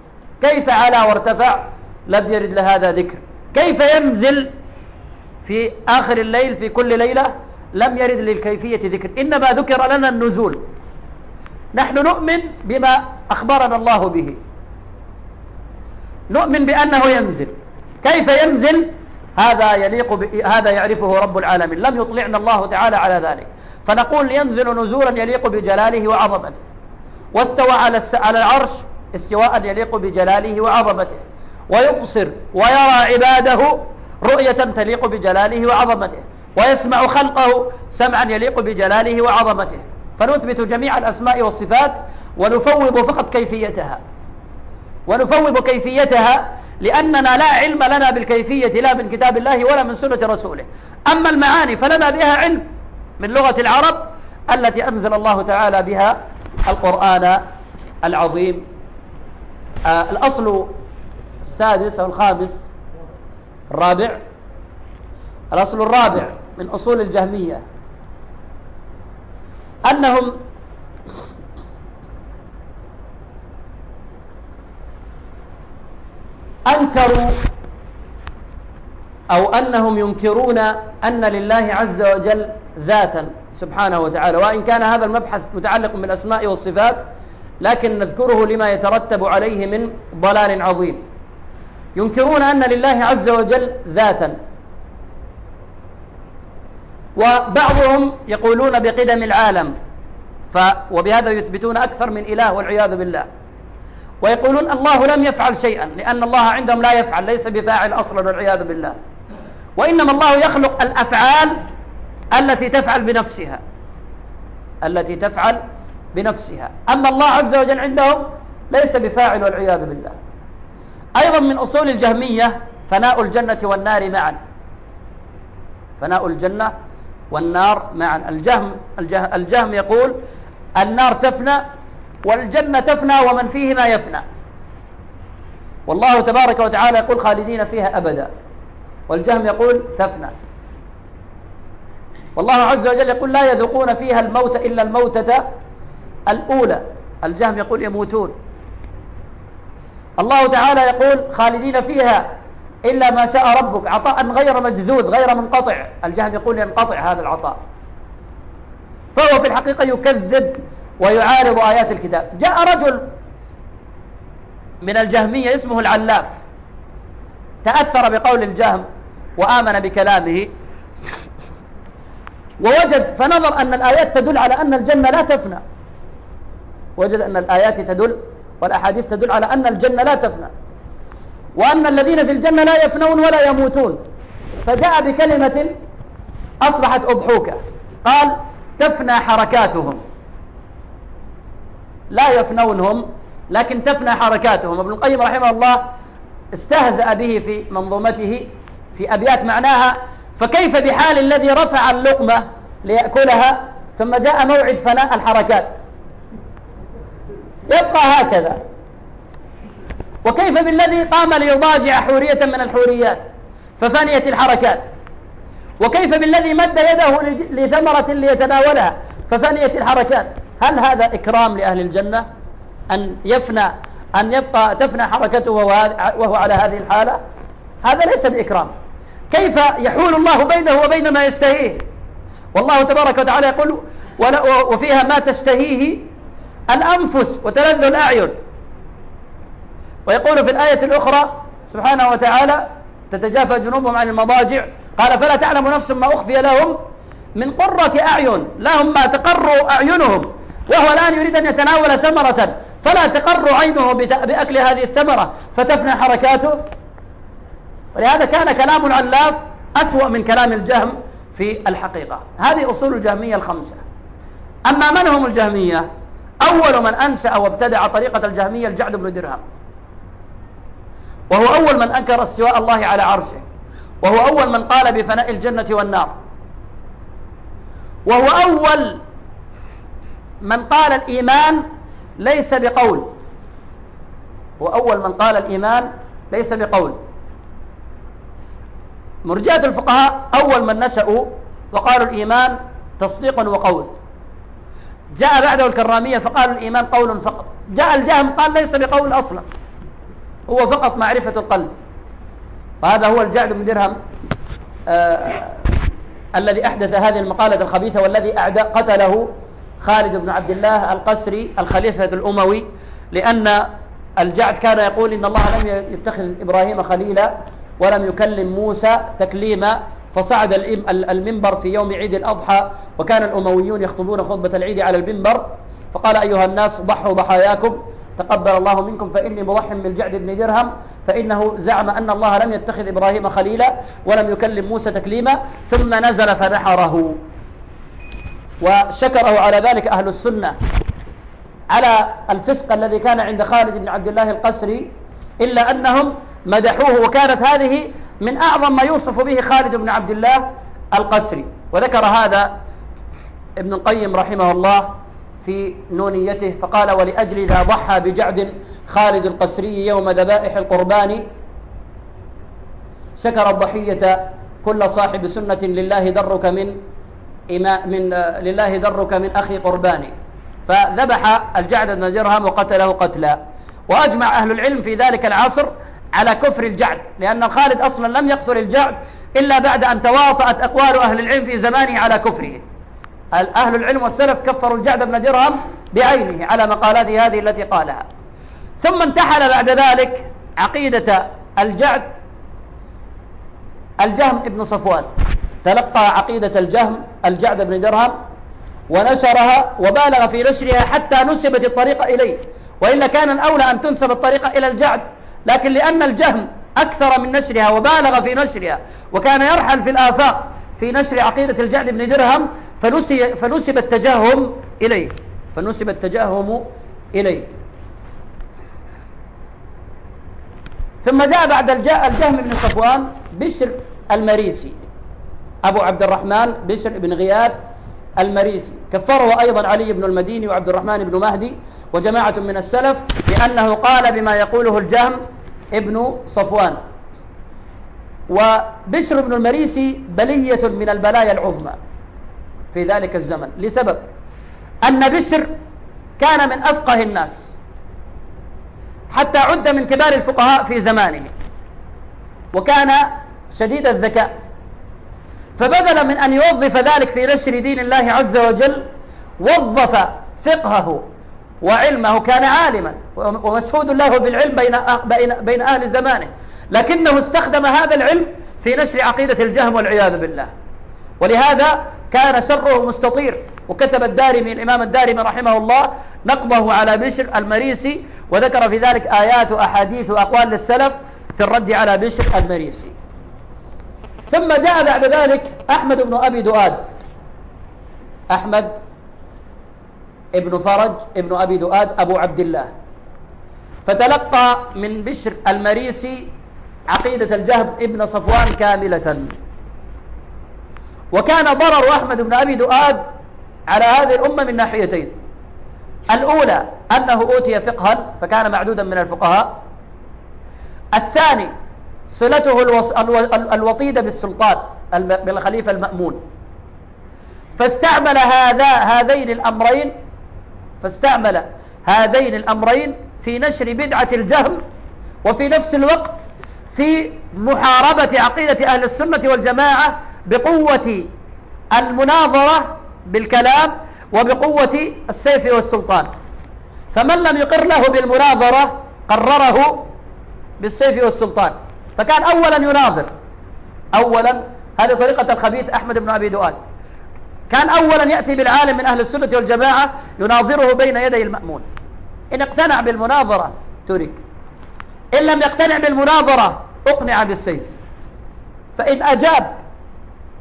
كيف علا وارتفع؟ لم يرد لهذا ذكر. كيف ينزل في آخر الليل في كل ليلة؟ لم يرد للكيفية ذكر. إنما ذكر لنا النزول. نحن نؤمن بما أخبرنا الله به. نؤمن بأنه ينزل. كيف ينزل؟ هذا يليق ب... هذا يعرفه رب العالمين. لم يطلعنا الله تعالى على ذلك. فنقول ينزل نزولا يليق بجلاله وعظمته. واستوى على. على العرش استواء يليق بجلاله وعظمته. ويبصر ويرى عباده رؤية تليق بجلاله وعظمته. ويسمع خلقه سمعا يليق بجلاله وعظمته. فنثبت جميع الأسماء والصفات ونفوض فقط كيفيتها. ونفوض كيفيتها لأننا لا علم لنا بالكيفية لا من كتاب الله ولا من سنة رسوله. أما المعاني فلنا بها علم من لغة العرب التي أنزل الله تعالى بها القرآن العظيم. آه الأصل السادس أو الخامس الرابع. الأصل الرابع من أصول الجهمية. أنهم أنكروا أو أنهم ينكرون أن لله عز وجل ذاتا سبحانه وتعالى وإن كان هذا المبحث متعلق بالأسماء والصفات لكن نذكره لما يترتب عليه من ضلال عظيم. ينكرون أن لله عز وجل ذاتا. وبعضهم يقولون بقدم العالم ف وبهذا يثبتون أكثر من إله والعياذ بالله. ويقولون الله لم يفعل شيئا لأن الله عندهم لا يفعل ليس بفاعل أصلا والعياذ بالله. وإنما الله يخلق الأفعال التي تفعل بنفسها. التي تفعل بنفسها. أما الله عز وجل عندهم ليس بفاعل والعياذ بالله. أيضا من أصول الجهمية فناء الجنة والنار معا. فناء الجنة والنار معا. الجهم, الجهم يقول النار تفنى والجنة تفنى ومن فيهما يفنى. والله تبارك وتعالى يقول خالدين فيها أبدا. والجهم يقول تفنى. والله عز وجل يقول لا يذوقون فيها الموت إلا الموتة الأولى. الجهم يقول يموتون. الله تعالى يقول خالدين فيها إلا ما شاء ربك. عطاء غير مجزوذ غير منقطع. الجهم يقول ينقطع هذا العطاء. فهو في الحقيقة يكذب ويعارض آيات الكتاب. جاء رجل من الجهمية اسمه العلاف. تأثر بقول الجهم وآمن بكلامه. ووجد فنظر أن الآيات تدل على أن الجنة لا تفنى. وجد أن الآيات تدل والأحاديث تدل على أن الجنة لا تفنى. وأن الذين في الجنة لا يفنون ولا يموتون. فجاء بكلمة أصبحت أضحوكة. قال تفنى حركاتهم. لا يفنون هم لكن تفنى حركاتهم. ابن القيم رحمه الله استهزأ به في منظومته في أبيات معناها فكيف بحال الذي رفع اللقمة ليأكلها ثم جاء موعد فناء الحركات؟ يبقى هكذا. وكيف بالذي قام ليضاجع حورية من الحوريات ففنيت الحركات؟ وكيف بالذي مد يده لثمرة ليتناولها ففنيت الحركات؟ هل هذا إكرام لأهل الجنة؟ أن يفنى أن يبقى تفنى حركته وهو على هذه الحالة؟ هذا ليس بإكرام. كيف يحول الله بينه وبين ما يستهيه؟ والله تبارك وتعالى يقول وفيها ما تستهيه الأنفس وتلذ الأعين. ويقول في الآية الأخرى سبحانه وتعالى تتجافى جنوبهم عن المضاجع. قال فلا تعلم نفس ما أخفي لهم من قرة أعين لهم ما تقر أعينهم. وهو الآن يريد أن يتناول ثمرة. فلا تقر عينه بأكل هذه الثمرة. فتفنى حركاته. ولهذا كان كلام العلاف أسوأ من كلام الجهم في الحقيقة. هذه أصول الجهمية الخمسة. أما من هم الجهمية؟ أول من أنشأ وابتدع طريقة الجهمية الجعد بن درهم. وهو أول من أنكر استواء الله على عرشه. وهو أول من قال بفناء الجنة والنار. وهو أول من قال الإيمان ليس بقول. هو أول من قال الإيمان ليس بقول. مرجئة الفقهاء أول من نشأوا وقالوا الإيمان تصديق وقول. جاء بعده الكرامية فقالوا الإيمان قول فقط. جاء الجهم قال ليس بقول أصلا. هو فقط معرفة القلب. وهذا هو الجعد بن درهم آه الذي أحدث هذه المقالة الخبيثة والذي قتله خالد بن عبد الله القسري الخليفة الأموي لأن الجعد كان يقول إن الله لم يتخذ إبراهيم خليلا ولم يكلم موسى تكليما فصعد المنبر في يوم عيد الأضحى وكان الأمويون يخطبون خطبة العيد على المنبر فقال أيها الناس ضحوا ضحاياكم تقبل الله منكم فإني مضح بالجعد بن درهم فإنه زعم أن الله لم يتخذ إبراهيم خليلا ولم يكلم موسى تكليما ثم نزل فنحره. وشكره على ذلك أهل السنة على الفسق الذي كان عند خالد بن عبد الله القسري إلا أنهم مدحوه وكانت هذه من أعظم ما يوصف به خالد بن عبد الله القسري. وذكر هذا ابن القيم رحمه الله في نونيته فقال ولأجل ذا ضحى بجعد خالد القسري يوم ذبائح القربان شكر الضحية كل صاحب سنة لله درك من من لله درك من أخي قرباني. فذبح الجعد بن درهم وقتله قتلا. وأجمع أهل العلم في ذلك العصر على كفر الجعد لأن خالد أصلا لم يقتل الجعد إلا بعد أن تواطأت أقوال أهل العلم في زمانه على كفره. أهل العلم والسلف كفروا الجعد بن درهم بعينه على مقالاته هذه التي قالها. ثم انتحل بعد ذلك عقيدة الجعد الجهم ابن صفوان. تلقى عقيدة الجهم الجعد بن درهم ونشرها وبالغ في نشرها حتى نسبت الطريقة إليه. وإلا كان الأولى أن تنسب الطريقة إلى الجعد. لكن لأن الجهم أكثر من نشرها وبالغ في نشرها وكان يرحل في الآفاق في نشر عقيدة الجعد بن درهم فنسب التجاهم إليه. فنسب التجاهم إليه. ثم جاء بعد الجهم بن صفوان بشر المريسي. أبو عبد الرحمن بشر بن غياث المريسي. كفره أيضا علي بن المديني وعبد الرحمن بن مهدي وجماعة من السلف لأنه قال بما يقوله الجهم ابن صفوان. وبشر بن المريسي بلية من البلايا العظمى في ذلك الزمن. لسبب أن بشر كان من أفقه الناس حتى عد من كبار الفقهاء في زمانه وكان شديد الذكاء. فبدلا من أن يوظف ذلك في نشر دين الله عز وجل وظف فقهه وعلمه كان عالما ومشهود له بالعلم بين بين بين أهل زمانه. لكنه استخدم هذا العلم في نشر عقيدة الجهم والعياذ بالله. ولهذا كان شره مستطير وكتب الدارمي الإمام الدارمي رحمه الله نقبه على بشر المريسي وذكر في ذلك آيات وأحاديث وأقوال للسلف في الرد على بشر المريسي. ثم جاء بعد ذلك أحمد بن أبي دؤاد. أحمد ابن فرج ابن أبي دؤاد أبو عبد الله. فتلقى من بشر المريسي عقيدة الجهب ابن صفوان كاملة. وكان ضرر أحمد بن أبي دؤاد على هذه الأمة من ناحيتين. الأولى أنه أوتي فقها فكان معدودا من الفقهاء. الثاني صلته الوطيدة بالسلطان بالخليفة المأمون. فاستعمل هذا هذين الأمرين فاستعمل هذين الأمرين في نشر بدعة الجهم وفي نفس الوقت في محاربة عقيدة أهل السنة والجماعة بقوة المناظرة بالكلام وبقوة السيف والسلطان. فمن لم يقر له بالمناظرة قرره بالسيف والسلطان. فكان أولا يناظر. أولا هذه طريقة الخبيث أحمد بن أبي دؤاد. كان أولا يأتي بالعالم من أهل السنة والجماعة يناظره بين يدي المأمون. إن اقتنع بالمناظرة ترك. إن لم يقتنع بالمناظرة أقنع بالسيف. فإن أجاب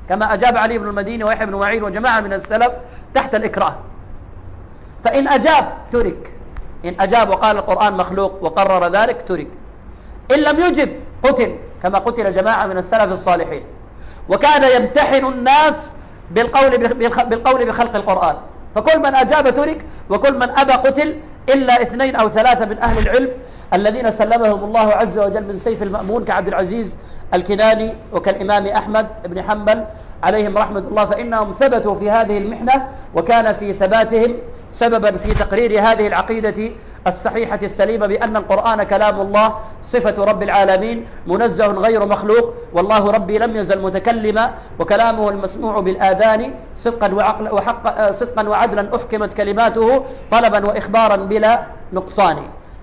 كما أجاب علي بن المديني ويحيى بن معين وجماعة من السلف تحت الإكراه. فإن أجاب ترك. إن أجاب وقال القرآن مخلوق وقرر ذلك ترك. إن لم يجب قتل كما قتل جماعة من السلف الصالحين. وكان يمتحن الناس بالقول بالقول بخلق القرآن. فكل من أجاب ترك وكل من أبى قتل إلا اثنين أو ثلاثة من أهل العلم الذين سلمهم الله عز وجل من سيف المأمون كعبد العزيز الكناني وكالإمام أحمد بن حنبل عليهم رحمة الله. فإنهم ثبتوا في هذه المحنة وكان في ثباتهم سببا في تقرير هذه العقيدة الصحيحة السليمة بأن القرآن كلام الله صفة رب العالمين منزه غير مخلوق والله ربي لم يزل متكلما وكلامه المسموع بالآذان صدقا وعقل وحق صدقا وعدلا أحكمت كلماته طلبا وإخبارا بلا نقصان.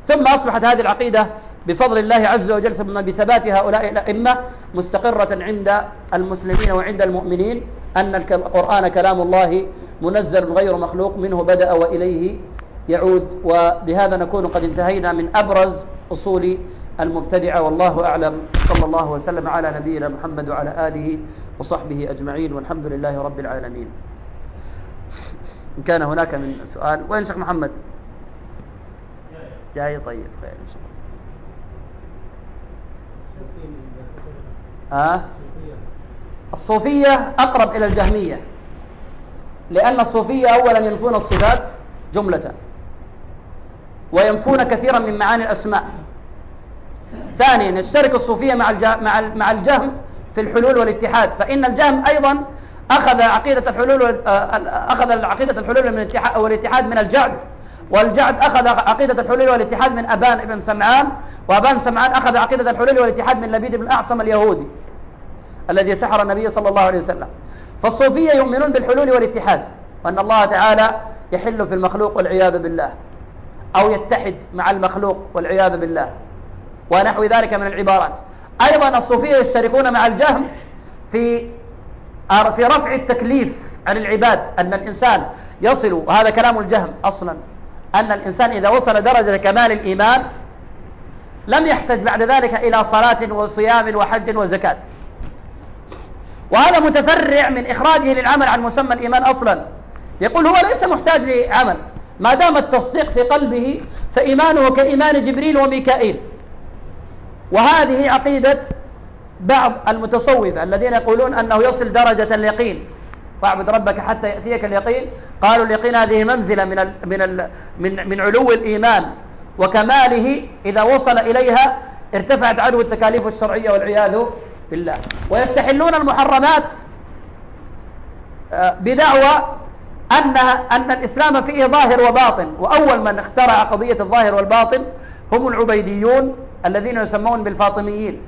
ثم أصبحت هذه العقيدة بفضل الله عز وجل ثم بثبات هؤلاء الأئمة مستقرة عند المسلمين وعند المؤمنين أن القرآن كلام الله منزل غير مخلوق منه بدأ وإليه يعود وبهذا نكون قد انتهينا من أبرز أصول المبتدعة والله أعلم. صلى الله وسلم على نبينا محمد وعلى آله وصحبه أجمعين والحمد لله رب العالمين. إن كان هناك من سؤال وين شيخ محمد؟ جاي طيب خير إن شاء الله. آه؟ الصوفية أقرب إلى الجهمية لأن الصوفية أولا ينفون الصفات جملة. وينفون كثيرا من معاني الأسماء. ثانيا يشترك الصوفية مع مع الجهم في الحلول والاتحاد. فإن الجهم أيضا أخذ عقيدة الحلول آه، أخذ عقيدة الحلول من الاتحاد والاتحاد من الجعد. والجعد أخذ عقيدة الحلول والاتحاد من أبان بن سمعان وأبان سمعان أخذ عقيدة الحلول والاتحاد من لبيد بن أعصم اليهودي الذي سحر النبي صلى الله عليه وسلم. فالصوفية يؤمنون بالحلول والاتحاد وأن الله تعالى يحل في المخلوق والعياذ بالله. أو يتحد مع المخلوق والعياذ بالله. ونحو ذلك من العبارات. أيضا الصوفية يشتركون مع الجهم في في رفع التكليف عن العباد أن الإنسان يصل وهذا كلام الجهم أصلا أن الإنسان إذا وصل درجة كمال الإيمان لم يحتج بعد ذلك إلى صلاة وصيام وحج وزكاة. وهذا متفرع من إخراجه للعمل عن مسمى الإيمان أصلا. يقول هو ليس محتاج لعمل. ما دام التصديق في قلبه فإيمانه كإيمان جبريل وميكائيل. وهذه عقيدة بعض المتصوفة الذين يقولون أنه يصل درجة اليقين. واعبد ربك حتى يأتيك اليقين. قالوا اليقين هذه منزلة من ال من ال من من علو الإيمان وكماله إذا وصل إليها ارتفعت عنه التكاليف الشرعية والعياذ بالله. ويستحلون المحرمات آه، بدعوى أن أن الإسلام فيه ظاهر وباطن وأول من اخترع قضية الظاهر والباطن هم العبيديون الذين يسمون بالفاطميين.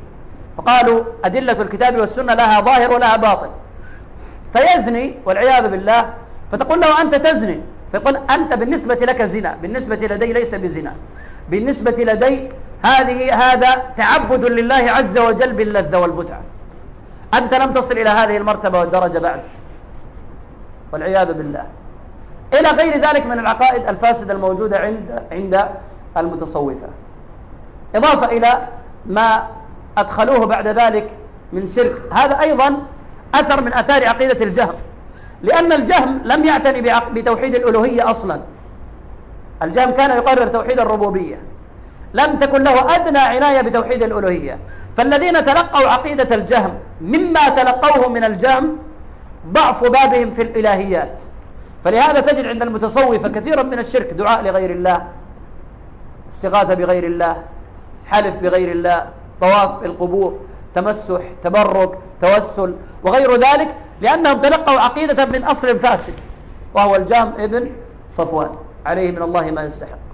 فقالوا أدلة الكتاب والسنة لها ظاهر ولها باطن. فيزني والعياذ بالله فتقول له أنت تزني. فيقول أنت بالنسبة لك زنا بالنسبة لدي ليس بزنا. بالنسبة لدي هذه هذا تعبد لله عز وجل باللذة والمتعة أنت لم تصل إلى هذه المرتبة والدرجة بعد. والعياذ بالله. إلى غير ذلك من العقائد الفاسدة الموجودة عند عند المتصوفة. إضافة إلى ما أدخلوه بعد ذلك من شرك. هذا أيضا أثر من أثار عقيدة الجهم. لأن الجهم لم يعتني بتوحيد الألوهية أصلا. الجهم كان يقرر توحيد الربوبية. لم تكن له أدنى عناية بتوحيد الألوهية. فالذين تلقوا عقيدة الجهم مما تلقوه من الجهم ضعف بابهم في الإلهيات. فلهذا تجد عند المتصوفة كثيرا من الشرك دعاء لغير الله استغاثة بغير الله حلف بغير الله طواف القبور تمسح تبرك توسل وغير ذلك لأنهم تلقوا عقيدة من أصل فاسد وهو الجام ابن صفوان عليه من الله ما يستحق.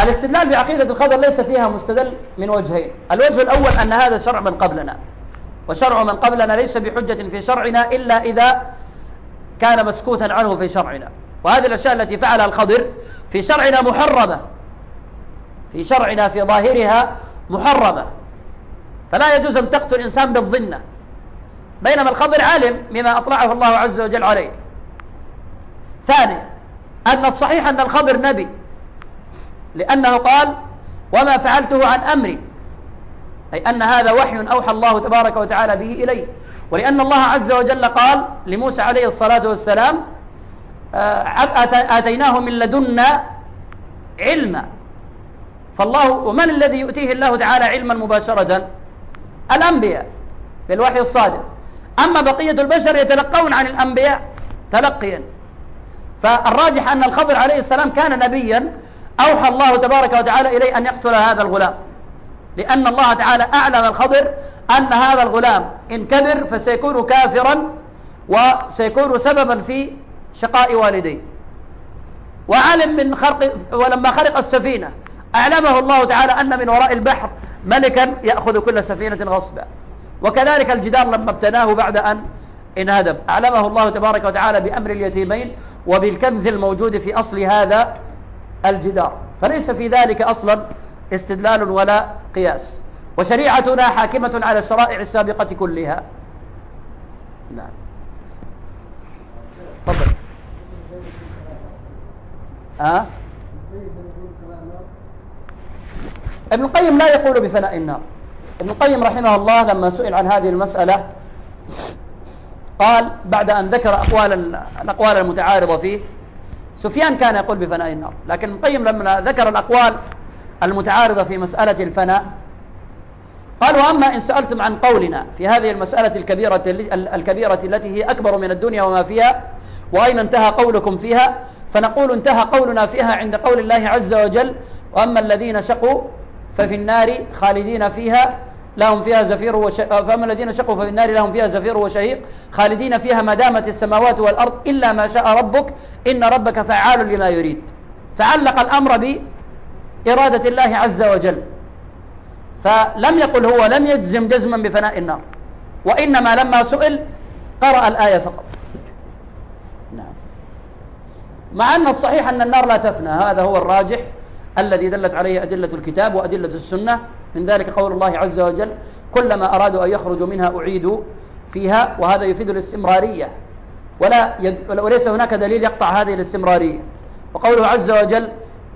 الاستدلال بعقيدة الخضر ليس فيها مستدل من وجهين. الوجه الأول أن هذا شرع من قبلنا. وشرع من قبلنا ليس بحجة في شرعنا إلا إذا كان مسكوتا عنه في شرعنا. وهذه الأشياء التي فعلها الخضر في شرعنا محرمة. في شرعنا في ظاهرها محرمة. فلا يجوز أن تقتل إنسان بالظنة. بينما الخضر عالم بما أطلعه الله عز وجل عليه. ثاني أن الصحيح أن الخضر نبي. لأنه قال وما فعلته عن أمري. أي أن هذا وحي أوحى الله تبارك وتعالى به إليه ولأن الله عز وجل قال لموسى عليه الصلاة والسلام آه، آتيناه من لدنا علما. فالله ومن الذي يؤتيه الله تعالى علما مباشرة؟ الأنبياء في الوحي الصادق. أما بقية البشر يتلقون عن الأنبياء تلقيا. فالراجح أن الخضر عليه السلام كان نبيا أوحى الله تبارك وتعالى إليه أن يقتل هذا الغلام. لأن الله تعالى أعلم الخضر أن هذا الغلام إن كبر فسيكون كافرا وسيكون سببا في شقاء والديه. وعلم من خرق ولما خرق السفينة أعلمه الله تعالى أن من وراء البحر ملكا يأخذ كل سفينة غصبا. وكذلك الجدار لما ابتناه بعد أن انهدم. أعلمه الله تبارك وتعالى بأمر اليتيمين وبالكنز الموجود في أصل هذا الجدار. فليس في ذلك أصلا استدلال ولا قياس. وشريعتنا حاكمة على الشرائع السابقة كلها. نعم. تفضل. أه؟ ابن القيم لا يقول بفناء النار. ابن القيم رحمه الله لما سئل عن هذه المسألة قال بعد أن ذكر أقوال الأقوال المتعارضة فيه سفيان كان يقول بفناء النار. لكن ابن القيم لما ذكر الأقوال المتعارضة في مسألة الفناء قال وأما إن سألتم عن قولنا في هذه المسألة الكبيرة الكبيرة التي هي أكبر من الدنيا وما فيها وأين انتهى قولكم فيها؟ فنقول انتهى قولنا فيها عند قول الله عز وجل وأما الذين شقوا ففي النار خالدين فيها لهم فيها زفير وش... فأما الذين شقوا ففي النار لهم فيها زفير وشهيق خالدين فيها ما دامت السماوات والأرض إلا ما شاء ربك إن ربك فعال لما يريد. فعلق الأمر بإرادة الله عز وجل. فلم يقل هو لم يجزم جزما بفناء النار. وإنما لما سئل قرأ الآية فقط. نعم. مع أن الصحيح أن النار لا تفنى هذا هو الراجح الذي دلت عليه أدلة الكتاب وأدلة السنة. من ذلك قول الله عز وجل كلما أرادوا أن يخرجوا منها أعيدوا فيها وهذا يفيد الاستمرارية. ولا يد وليس هناك دليل يقطع هذه الاستمرارية. وقوله عز وجل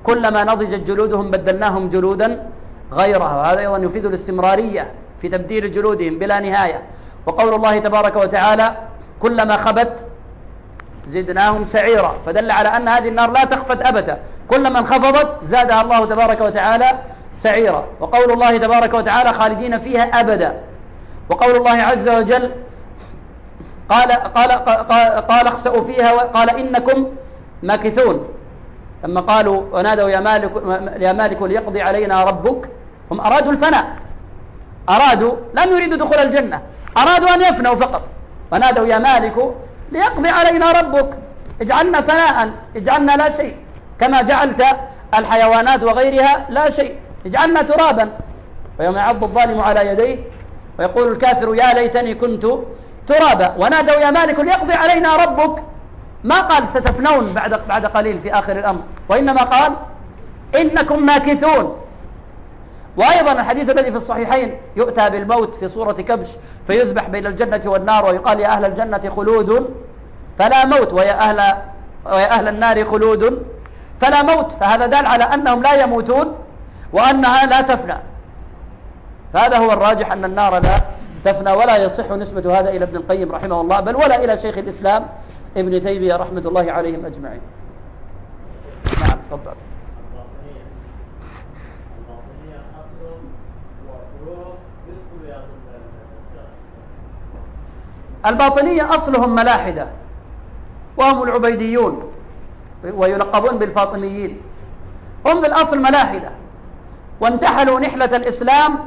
كلما نضجت جلودهم بدلناهم جلودا غيرها وهذا أيضا يفيد الاستمرارية في تبديل جلودهم بلا نهاية. وقول الله تبارك وتعالى كلما خبت زدناهم سعيرا فدل على أن هذه النار لا تخفت أبدا. كلما انخفضت زادها الله تبارك وتعالى سعيرا وقول الله تبارك وتعالى خالدين فيها أبدا. وقول الله عز وجل قال قال قال, قال اخسأوا فيها وقال إنكم ماكثون لما قالوا ونادوا يا مالك يا مالك ليقضي علينا ربك. هم أرادوا الفناء. أرادوا لم يريدوا دخول الجنة. أرادوا أن يفنوا فقط. ونادوا يا مالك ليقضي علينا ربك. اجعلنا فناء. اجعلنا لا شيء. كما جعلت الحيوانات وغيرها لا شيء. اجعلنا ترابا. ويوم يعض الظالم على يديه ويقول الكافر يا ليتني كنت ترابا. ونادوا يا مالك ليقضي علينا ربك. ما قال ستفنون بعد بعد قليل في آخر الأمر. وإنما قال إنكم ماكثون. وأيضا الحديث الذي في الصحيحين يؤتى بالموت في صورة كبش فيذبح بين الجنة والنار ويقال يا أهل الجنة خلود فلا موت ويا أهل, ويا أهل النار خلود فلا موت. فهذا دال على أنهم لا يموتون. وأنها لا تفنى. فهذا هو الراجح أن النار لا تفنى ولا يصح نسبة هذا إلى ابن القيم رحمه الله بل ولا إلى شيخ الإسلام ابن تيمية رحمة الله عليهم أجمعين. نعم تفضل. الباطنية أصلهم ملاحدة وهم العبيديون ويلقبون بالفاطميين. هم بالأصل ملاحدة. وانتحلوا نحلة الإسلام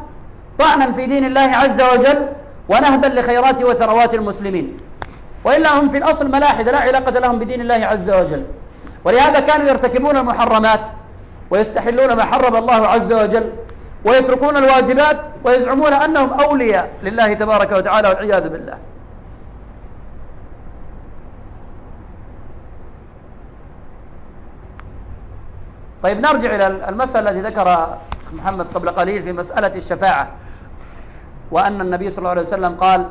طعنا في دين الله عز وجل ونهبا لخيرات وثروات المسلمين. وإلا هم في الأصل ملاحدة لا علاقة لهم بدين الله عز وجل. ولهذا كانوا يرتكبون المحرمات ويستحلون ما حرم الله عز وجل ويتركون الواجبات ويزعمون أنهم أولياء لله تبارك وتعالى والعياذ بالله. طيب نرجع إلى المسألة التي ذكرها محمد قبل قليل في مسألة الشفاعة. وأن النبي صلى الله عليه وسلم قال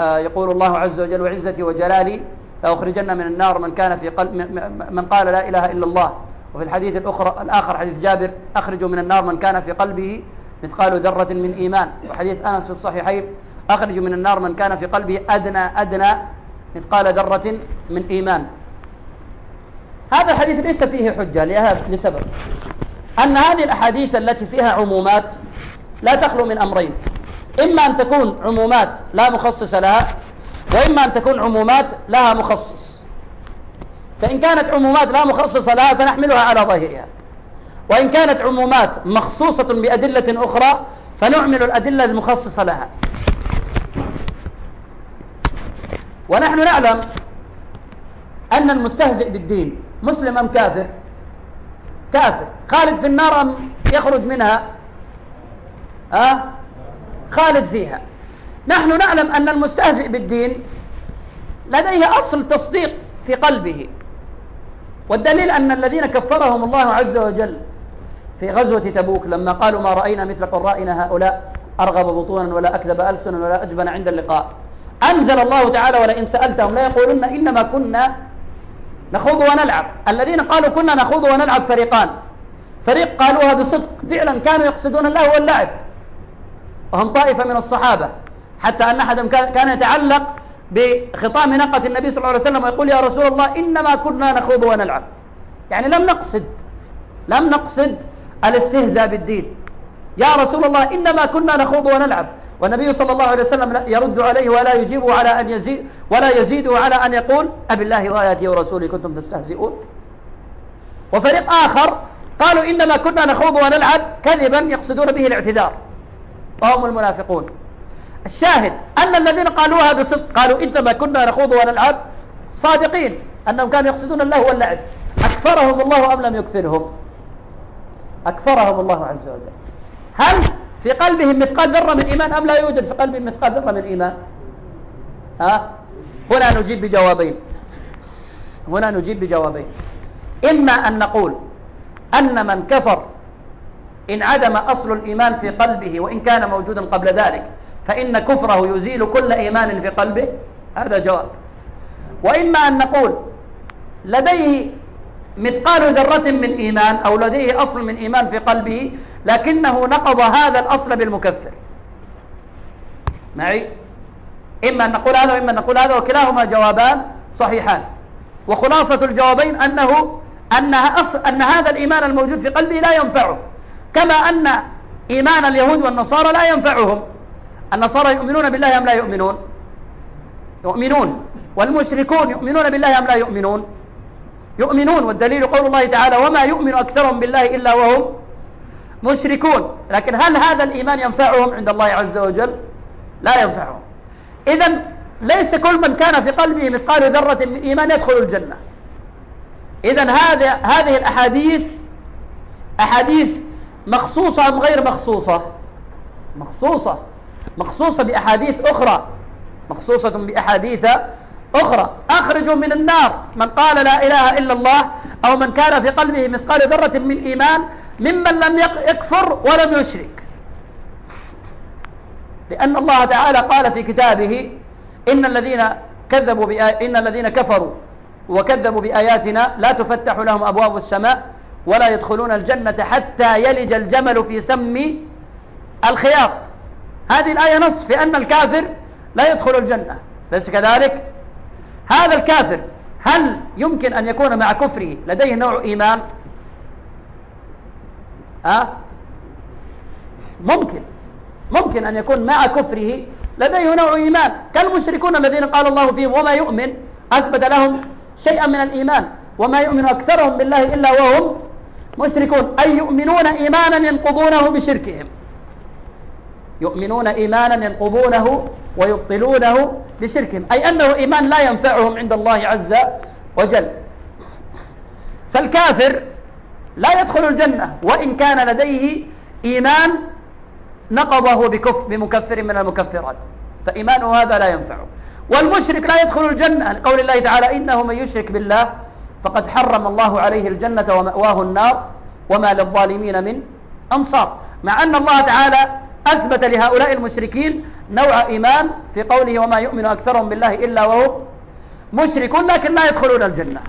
آه، يقول الله عز وجل وعزتي وجلالي لأخرجن من النار من كان في قلب من قال لا إله إلا الله. وفي الحديث الأخرى الآخر حديث جابر أخرجوا من النار من كان في قلبه مثقال ذرة من إيمان. وحديث أنس في الصحيحين أخرجوا من النار من كان في قلبه أدنى أدنى مثقال ذرة من إيمان. هذا الحديث ليس فيه حجة لسبب. أن هذه الأحاديث التي فيها عمومات لا تخلو من أمرين. إما أن تكون عمومات لا مخصص لها وإما أن تكون عمومات لها مخصص. فإن كانت عمومات لا مخصصة لها فنحملها على ظاهرها. وإن كانت عمومات مخصوصة بأدلة أخرى فنعمل الأدلة المخصصة لها. ونحن نعلم أن المستهزئ بالدين مسلم أم كافر. كافر. خالد في النار أم يخرج منها؟ أه؟ خالد فيها. نحن نعلم أن المستهزئ بالدين لديه أصل تصديق في قلبه. والدليل أن الذين كفرهم الله عز وجل في غزوة تبوك لما قالوا ما رأينا مثل قرائنا هؤلاء أرغب بطونا ولا أكذب ألسنا ولا أجبن عند اللقاء. أنزل الله تعالى ولئن سألتهم لا يقولون إنما كنا نخوض ونلعب. الذين قالوا كنا نخوض ونلعب فريقان. فريق قالوها بصدق. فعلا كانوا يقصدون الله واللعب وهم طائفة من الصحابة. حتى أن أحدهم كان يتعلق بخطام ناقة النبي صلى الله عليه وسلم ويقول يا رسول الله إنما كنا نخوض ونلعب. يعني لم نقصد. لم نقصد الاستهزاء بالدين. يا رسول الله إنما كنا نخوض ونلعب. والنبي صلى الله عليه وسلم يرد عليه ولا يجيبه على أن يزيد ولا يزيده على أن يقول أبي الله وآياته ورسوله كنتم تستهزئون. وفريق آخر قالوا إنما كنا نخوض ونلعب كذبا يقصدون به الاعتذار. وهم المنافقون. الشاهد أن الذين قالوها بصدق قالوا إنما كنا نخوض ونلعب صادقين أنهم كانوا يقصدون الله واللعب. أكفرهم الله أم لم يكفرهم؟ أكفرهم الله عز وجل. هل في قلبهم مثقال ذرة من إيمان أم لا يوجد في قلبهم مثقال ذرة من إيمان؟ ها؟ هنا نجيب بجوابين. هنا نجيب بجوابين. إما أن نقول أن من كفر إن عدم أصل الإيمان في قلبه وإن كان موجودا قبل ذلك فإن كفره يزيل كل إيمان في قلبه هذا جواب. وإما أن نقول لديه مثقال ذرة من إيمان أو لديه أصل من إيمان في قلبه لكنه نقض هذا الأصل بالمكفر. معي؟ إما أن نقول هذا وإما أن نقول هذا وكلاهما جوابان صحيحان. وخلاصة الجوابين أنه أن, أصل أن هذا الإيمان الموجود في قلبه لا ينفعه. كما أن إيمان اليهود والنصارى لا ينفعهم. النصارى يؤمنون بالله أم لا يؤمنون؟ يؤمنون. والمشركون يؤمنون بالله أم لا يؤمنون؟ يؤمنون. والدليل قول الله تعالى وما يؤمن أكثرهم بالله إلا وهم مشركون. لكن هل هذا الإيمان ينفعهم عند الله عز وجل؟ لا ينفعهم. إذا ليس كل من كان في قلبه مثقال ذرة من إيمان يدخل الجنة. إذا هذه هذه الأحاديث أحاديث مخصوصة أم غير مخصوصة؟ مخصوصة. مخصوصة بأحاديث أخرى. مخصوصة بأحاديث أخرى. أخرجوا من النار من قال لا إله إلا الله أو من كان في قلبه مثقال ذرة من إيمان ممن لم يكفر ولم يشرك. لأن الله تعالى قال في كتابه إن الذين كذبوا بآي... إن الذين كفروا وكذبوا بآياتنا لا تفتح لهم أبواب السماء ولا يدخلون الجنة حتى يلج الجمل في سم الخياط. هذه الآية نص في أن الكافر لا يدخل الجنة. ليس كذلك؟ هذا الكافر هل يمكن أن يكون مع كفره لديه نوع إيمان؟ أه؟ ممكن. ممكن أن يكون مع كفره. لديه نوع إيمان. كالمشركون الذين قال الله فيهم وما يؤمن؟ أثبت لهم شيئا من الإيمان. وما يؤمن أكثرهم بالله إلا وهم مشركون. أي يؤمنون إيمانا ينقضونه بشركهم. يؤمنون إيمانا ينقضونه ويبطلونه بشركهم. أي أنه إيمان لا ينفعهم عند الله عز وجل. فالكافر لا يدخل الجنة وإن كان لديه إيمان نقضه بكفر بمكفر من المكفرات. فإيمانه هذا لا ينفعه. والمشرك لا يدخل الجنة. لقول الله تعالى إنه من يشرك بالله فقد حرم الله عليه الجنة ومأواه النار وما للظالمين من أنصار. مع أن الله تعالى أثبت لهؤلاء المشركين نوع إيمان في قوله وما يؤمن أكثرهم بالله إلا وهم مشركون لكن لا يدخلون الجنة.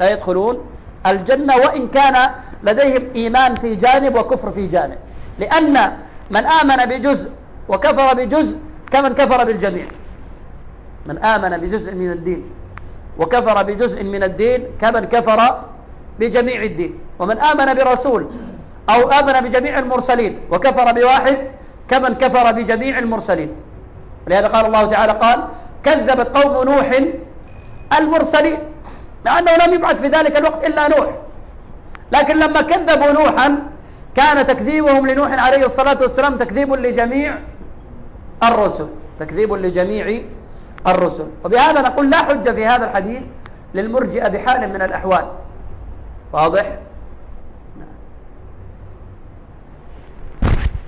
لا يدخلون الجنة وإن كان لديهم إيمان في جانب وكفر في جانب. لأن من آمن بجزء وكفر بجزء كمن كفر بالجميع. من آمن بجزء من الدين وكفر بجزء من الدين كمن كفر بجميع الدين. ومن آمن برسول أو آمن بجميع المرسلين وكفر بواحد كمن كفر بجميع المرسلين. لهذا قال الله تعالى قال كذبت قوم نوح المرسلين لأنه لم يبعث في ذلك الوقت إلا نوح. لكن لما كذبوا نوحا كان تكذيبهم لنوح عليه الصلاة والسلام تكذيب لجميع الرسل تكذيب لجميع الرسل. وبهذا نقول لا حجة في هذا الحديث للمرجئة بحال من الأحوال. واضح؟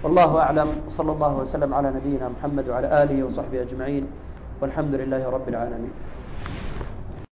والله أعلم وصلى الله وسلم على نبينا محمد وعلى آله وصحبه أجمعين والحمد لله رب العالمين.